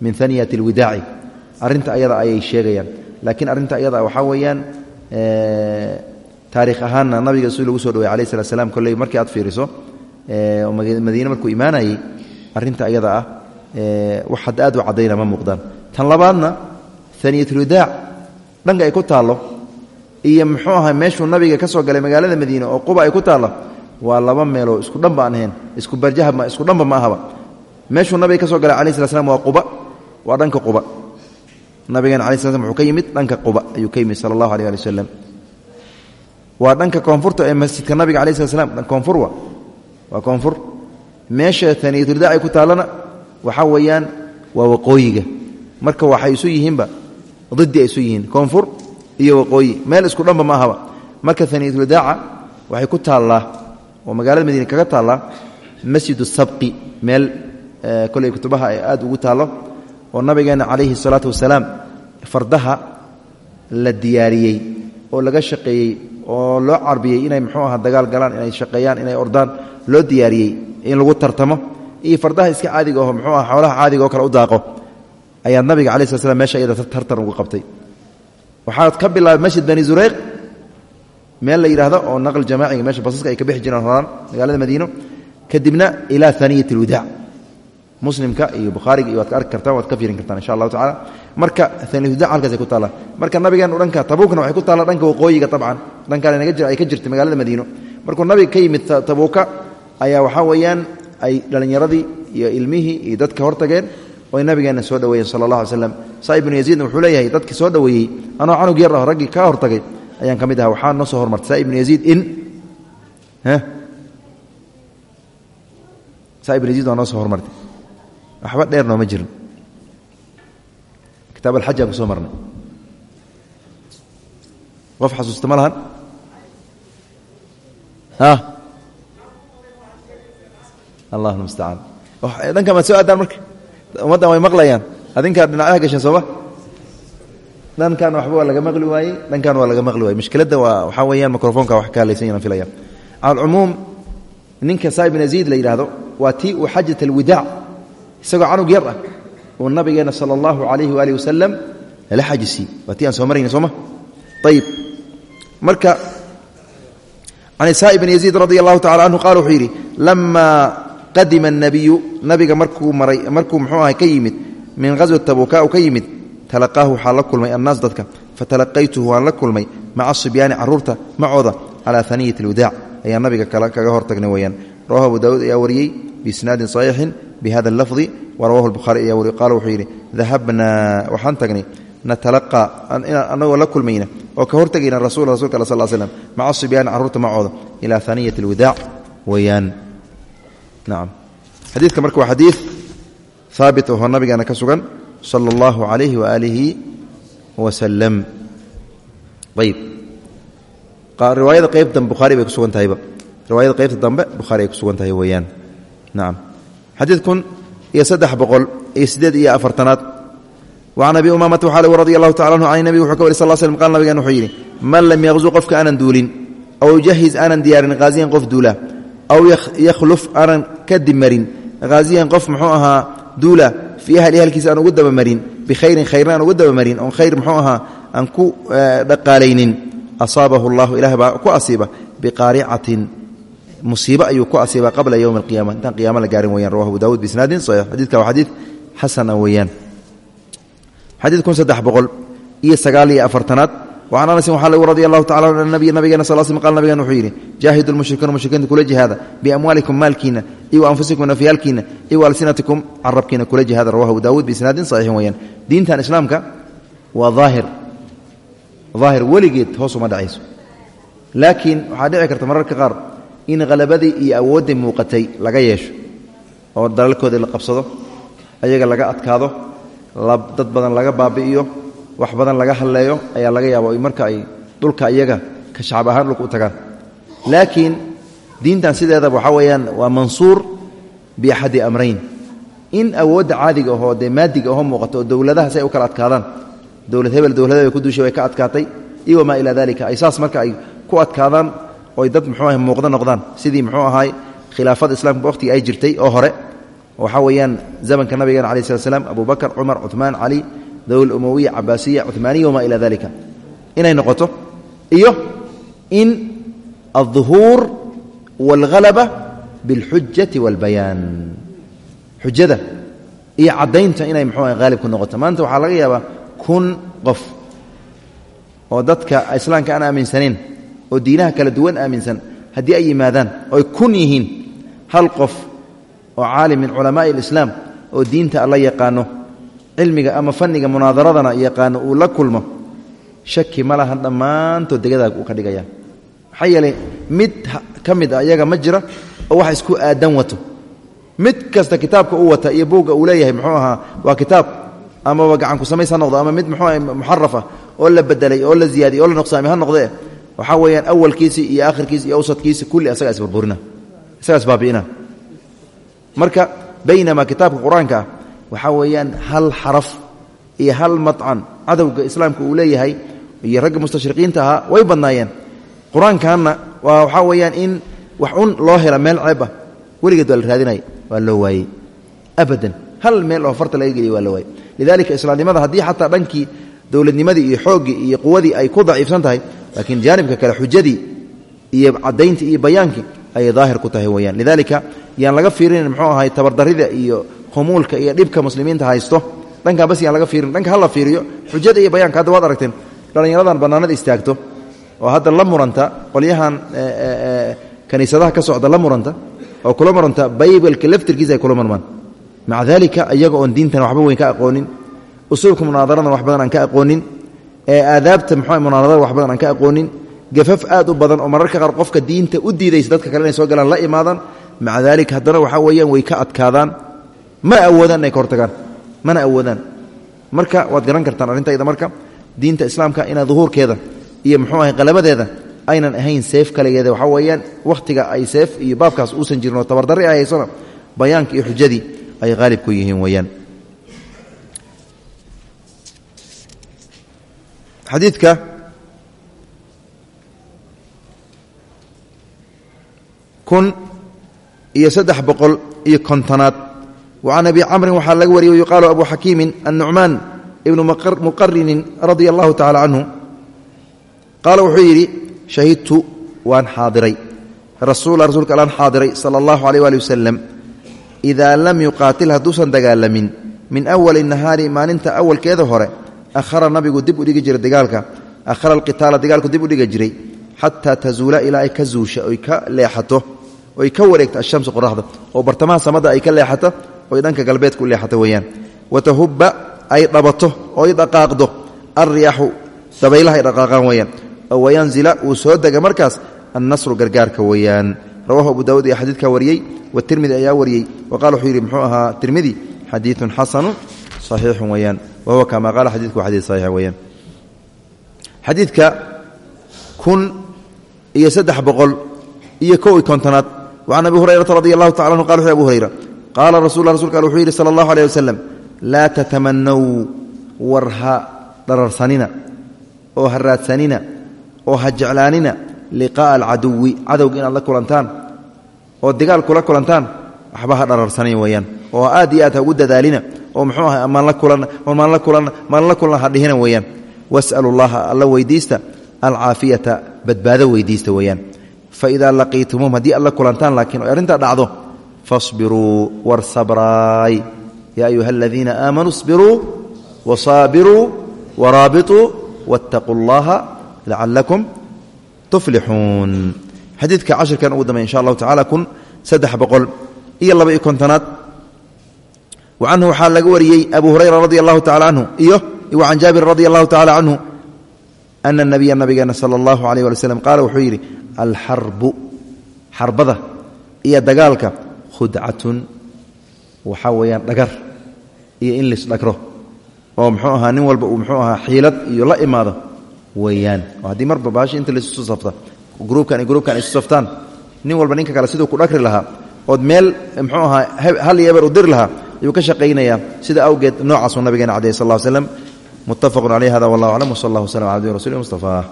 Speaker 1: min haniyat alwidaaci arrinta ayada ayay sheegayaan. Laakiin arrinta ayada waxaa weeyaan taarikh ahaanna nabiga si lagu soo dhaway alayh slat slam kolley markii aad fiiriso oo madiine markuu imaanayey arrinta ayada ah wax hadda aad u caddayna ma muuqdaan. Tan labaadna haniyatulwadaac dhanka ay ku taallo iyo muxuu ahay meeshuu nabiga ka soo galay magaalada madiine oo quba ay ku taallo waa laba meeloo isku dhan baan ahayn isku barjaha isku dhanba ma ahaba. Meeshuu nabiga ka soo galay alayh slat slam waa quba waa dhanka quba. Nabigeena alai sla slam wuxuu dhanka quba ayuu ka yimid sala allahu aleh waa dhanka koonfurta ee masjidka nabiga alai slat slam koonfur wa koonfur. Meesha taniyatuldaacay ku taallana waxaa weeyaan waa waqooyiga. Marka waxay isu yihiinba didi ay isu yihiin. Koonfur iyo waqooyi. Meel isku dhanba ma ahaba. Marka aniyatulwadaaca waxay ku taallaa oo magaalada madiine kaga taallaa masjid sabqi. Meel koley kutubaha ay aad ugu taallo oo nabigeena calayhi salaatu wasalaam fardaha la diyaariyey oo laga shaqeeyey oo loo carbiyey inay muxuu aha dagaal galaan inay shaqeeyaan inay ordaan loo diyaariyey in lagu tartamo iyo fardaha iska caadiga aho muxuu aha xoolaha caadiga oo kale u daaqo ayaa nabiga cala slat slam meesha iyada tartan ugu qabtay. Waxaad ka bilaabay masjid bani zureyq meel la yidhaahdo oo naql jamaaciga meesha basaska ay ka bixi jireen horaan magaalada madiino kadibna ilaa aniyat alwadaac muslimka iyo bukhaariga iyo waad ka arki ka fiirin kartaan insha allahu tacala marka aniyatwadac halkaasay ku taallaa marka nabigeenu dhanka tabuukna waxay ku taalla dhanka waqooyiga tabcan. Dhankaan ay ka jirtay magaalada madiino. Markuu nabiga ka yimid tabuuka ayaa waxaa weeyaan ay dhallinyaradii iyo ilmihii iyo dadka hortageen oy nabigeenna soo dhoweeyeen sala allah alay slam saa ibnu yaziidna wuxuu leeyahay dadkii soo dhoweeyey anoo canug yar aho raggii kaa hortagay. Ayaan ka mid aha waxaa noo soo hormartay. Saa ibnu yaziid in saa ibnu yaziid waa noo soo hormartay. Waxba dheer nooma jirin. Kitaab alxaj aan ku soo marnay. Qof xasuusta ma allah mustacaan dhankan maad soo aadaan marka? Ummaddan way maqlayaan. Adinkaa dhinacyaha gashan sooma? Dhankan waxba waa laga maqli waayey. Dhankan waa laga maqli waayey. Mushkiladda waa waxaa weeyaan microfonka wax ka hadlaysan yahan filaya cala alcumuum ninka saa ibn yaziid la yidhaahdo waa tii uu xajat alwidaac isagoo canug yar ah uu nabigeena sala allahu calayhi waalihi wasalam lala xajisiiy waa tii aan soo marayna sooma? Ayib marka can isaa ibn yaziid radi allahu tacala canhu qaala wuxuu yidhi lamaa qadima الnabiyu nabiga markuu maray markuu mxuu ahay ka yimid min haswat tabuka u ka yimid talaqaahu waxaa la kulmay annaas dadka fatalaqaytuhu waan la kulmay maca sibyaani caruurta macooda calaa aniyat اlwadaac ayaa nabiga kaga hortagnay weyaan rawahu abu daawuud ayaa wariyey biisnaadin صaxiixin bihada اlafdi warawahu اlbukhaari ayaa wariy qaala wuxuu yidhi dahabnaa waxaan tagnay natalaqaa anagoo la kulmayna oo ka hortagayna rasul rasulka al sal slm maca sibyaani caruurta macooda ilaa aniyat اlwadaac weyaan nacam xadiidka marka waa xadiid haabit oo nabigeena ka sugan sala allahu calayhi waaalihi wasalam ayib riwaayada qeyb dambe bukhaari bay ku sugan tahayba riwaayada qeybta dambe bukhaari ay ku sugan tahay weeyaan nacam xadiid kun iyo saddex boqol iyo siddeed iyo afartanaad wacan abi umaamata waxaa lg radi allahu tacala anhu can nabiga wuxuu ka wari sal slm qaal nabigan wuxuu yidhi man lam yaqzu qofka aanan duulin aw yujahiz aanan diyaarin haaziyan qof duula aw yakhluf aanan ka dimarin haaziyan qof muxuu ahaa duula fii ahli ahalkiisa aan ugu dabamarin bikhayrin khayrna aan ugu dabamarin oon khayr muxuu ahaa aan ku dhaqaalaynin asaabahu llahu ilaah baa ku asiiba biqaaricatin musiibo ayuu ku asiiba qabla yowmi alqiyama intaan qiyama la gaarin weyan rawahu abu dawud biisnaadin saxiix xadidka waa xadiid xasana weeyaan xadiid kun saddex boqol iyo sagaal iyo afartanaad وcan anasin waxaa lgu radi allahu tacala an nabiy nabigeena sal sl qal nabigeena wuxuu yidhi jaahidu lmushrikiina mushrikiinta kula jihaada biamwaalikum maalkiina iyo anfusikum nafyaalkiina iyo alsinatikum carabkiina kula jihaada rawahu abu dawuud biisnaadin saxiixin weyaan diintan islaamka waa aahir daahir weligeed hoos uma dhacayso laakiin waxaa dhici karta mararka qaar in halabadii iyo awoodday muuqatay laga yeesho oo dalalkoodii la qabsado ayaga laga adkaado dad badan laga baabi'iyo wax badan laga hadleeyo ayaa laga yaaba marka ay dhulka iyaga ka shacab ahaan dhulka u tagaan. Laakiin diintan sideedaba waxaa weeyaan waa mansuur biaxadi amrayn. In awoodda caadiga ahoo dee maadiga ahoo muuqato oo dowladaha si ay u kala adkaadaan dowlad hebel dowladaba ku duushay way ka adkaatay iyo wamaa ilaa dalika ay saas marka ay ku adkaadaan oy dad muxuu ahay muuqdo noqdaan. Sidii muxuu ahaay khilaafada islaamka waqhtigii ay jirtay oo hore waxaa weeyaan zamanka nabigeena calayi slat slam abu bakar cumar cuثmaan cali dowla umowiya cabaasiya cumaaniya wamaa ilaa dalika inay noqoto iyo in alظuhuur wاlhalaba biاlxujati wاlbayaan xujada iyo caddaynta inay muxuu aha haalib ku noqoto maanta waxaa laga yaabaa kun qof oo dadka islaamka aan aaminsanayn oo diinaha kala duwan aaminsan haddii ay yimaadaan oy kun yihiin hal qof oo caalim min culamaa'i alislaam oo diinta alla yaqaano cilmiga ama fanniga munaadaradana yaqaano uu la kulmo shaki ma lahan dhammaantood degadaa uu ka dhigaya. Maxaa yeelay mid ka mid a iyaga ma jira oo wax isku aadan wato. Mid kasta kitaabka uu wata iyo buugga uu leeyahay muxuu ahaa waa kitaab amaba gacanku samays ha noqdo ama mid muxuu muxarafa oo la bedelay oo la ziyaadiyey oo la nuqsaamay ha noqdee. Waxaa weeyaan awalkiisi iyo aakhirkiisi iyo awsadkiisi kulli asagaa isburburina isagaas baabi'ina. Marka baynamaa kitaabka qur'aanka ah waxaa weeyaan hal xaraf iyo hal madcan cadowga islaamka uu leeyahay iyo ragga mustashriqiinta ahaa way badnaayeen. Qur'aankanna weeyaan in wax loo hela meel ceeb ah. Weligeed waa la raadinaya waa loo waayey. Abadan hal meel oo farta laga geliya waa la waayey. Lidalika islaamnimada haddii xataa dhankii dowladnimadii iyo xooggii iyo quwadii ay ku daciifsan tahay laakiin jaanibka kale xujadii iyo cadayntii iyo bayaankii ayay daahir ku tahay weyaan lidalika yaan laga fiirinin muxuu ahay tabardarida iyo khumuulka iyo dhibka muslimiinta haysto dhankaa bas yaan laga fiirin dhanka hala fiiriyo xujada iyo bayanka hadda waad aragteen dhallinyaradan bannaanada istaagto oo hadda la muranta qolyahan kaniisadaha ka socda la muranta oo kula muranta baybalka laftirkiisa ay kula murmaan. Maca dalika iyaga oon diintan waxba weyn ka aqoonin usuulka munaadaradan wax badan aan ka aqoonin aadaabta muxuu munaadarada wax badan aan ka aqoonin gafaf aad u badan oo mararka qaar diinta u diidaysa dadka kale inay soo galaan la imaadaan maca daalika haddana waxaa weeyaan way ka adkaadaan ma awoodaan inay ka hortagaan? Mana awoodaan marka waad garan kartaan arrintayda marka diinta islaamka inaad duhuurkeeda iyo muxuu ahay qalabadeeda aynan ahayn seef kaligeeda. Waxaa weeyaan wakhtiga ay seef iyo baabkaas uusan jirin oo tabardarri ay haysona bayaanka iyo xujadii ay haalib ku yihiin weeyaan. Xadiidka kun iyo saddex boqol iyo kontonaad wa can abi camrin waxaa laga wariyey yuqaalu abu xakiimin annucmaan ibnu muqarinin radia allahu tacala canhu qaala wuxuu yidhi shahidtu waan xaadiray. Rasuula rasuulka allaan xaadiray sala allahu aleyh waali wasalam idaa lam yuqaatil hadduusan dagaalamin min awali nahaari maalinta awalkeeda hore ahara nabigu dib u dhigi jiray dagaalka. Ahara alqitaala dagaalku dib u dhigi jiray. Xataa tazuula ilaa ay ka zuusha oy ka leexato oy ka wareegto ashamsu oo bartamaha samada ay ka leexato oy dhanka galbeedka u leexato weeyaan. Watahubba ay dhabato oy dhaqaaqdo. Alriyaaxu dabaylaha ay dhaqaaqaan weeyaan. Oo wayanzila uu soo dega markaas annasru gargaarka weeyaan. Rawahu abu daawud iyo xadiidka wariyey watirmidi ayaa wariyey. Wa qala wuxuu yidhi muxuu ahaa tirmidi xadiidun xasanu saxiixun weeyaan. Wa huwa kama qaala xadidku waa xadiid saxiix weeyaan. Xadiidka kun iyo saddex boqol abi hurayrata radi allahu tacala anhu qala wuxu abu qaala rasul rasulka al wuxuu yidhi sala allahu aleyh wasalam laa tatamanaw war ha dhararsanina oo ha raadsanina oo ha jeclaanina liqaa'a alcaduwi cadowga inaad la kulantaan oo dagaal kula kulantaan waxba ha dhararsanin weeyaan oo aad iyo aad ha ugu dadaalina oo muxuu ahay maan la kulan maan la kulan maan la kulan ha dhihina weeyaan. Was'alu llaha alla weydiista alcaafiyata badbaado weydiista weeyaan. Fa idaa laqiitumuum haddii aad la kulantaan laakiin arrintaa dhacdo fasbiruu war sabraay yaa ayuha aladiina aamanuu isbiruu wasaabiruu waraabituu waاttaquu اllaha lacalakum tuflixuun. Xadiidka cashirkan ugu dambey insha allahu tacala kun saddex boqol iyo laba iyo kontonaad. Wa canhu waxaa laga wariyey abu hurayra radi allahu tacala canhu iyo wa can jaabir radi allahu tacala canhu ana nabiya nabigeena sala allahu alayh wali slam qaala wuxuu yidhi alxarbu xarbada iyo dagaalka khudcatun waxaa weeyaan dhagar iyo in lisdhagro oo muxuu ahaa nin walba uu muxuu ahaa xiilad iyo la imaado weeyaan. Oo haddii marba baashi inta laisu safta gruubkan iyo gruubkan isu nin walba ninka kale siduu ku dhagri lahaa ood meel muxuu ahaa hal iyo eber u diri lahaa ayuu ka shaqaynayaa sida awgeed noocaasuu nabigeena cadeyh sal slam muttafaqun caleyh hada wallah aclam wsal allah wslam ala abdi rasuli mustafa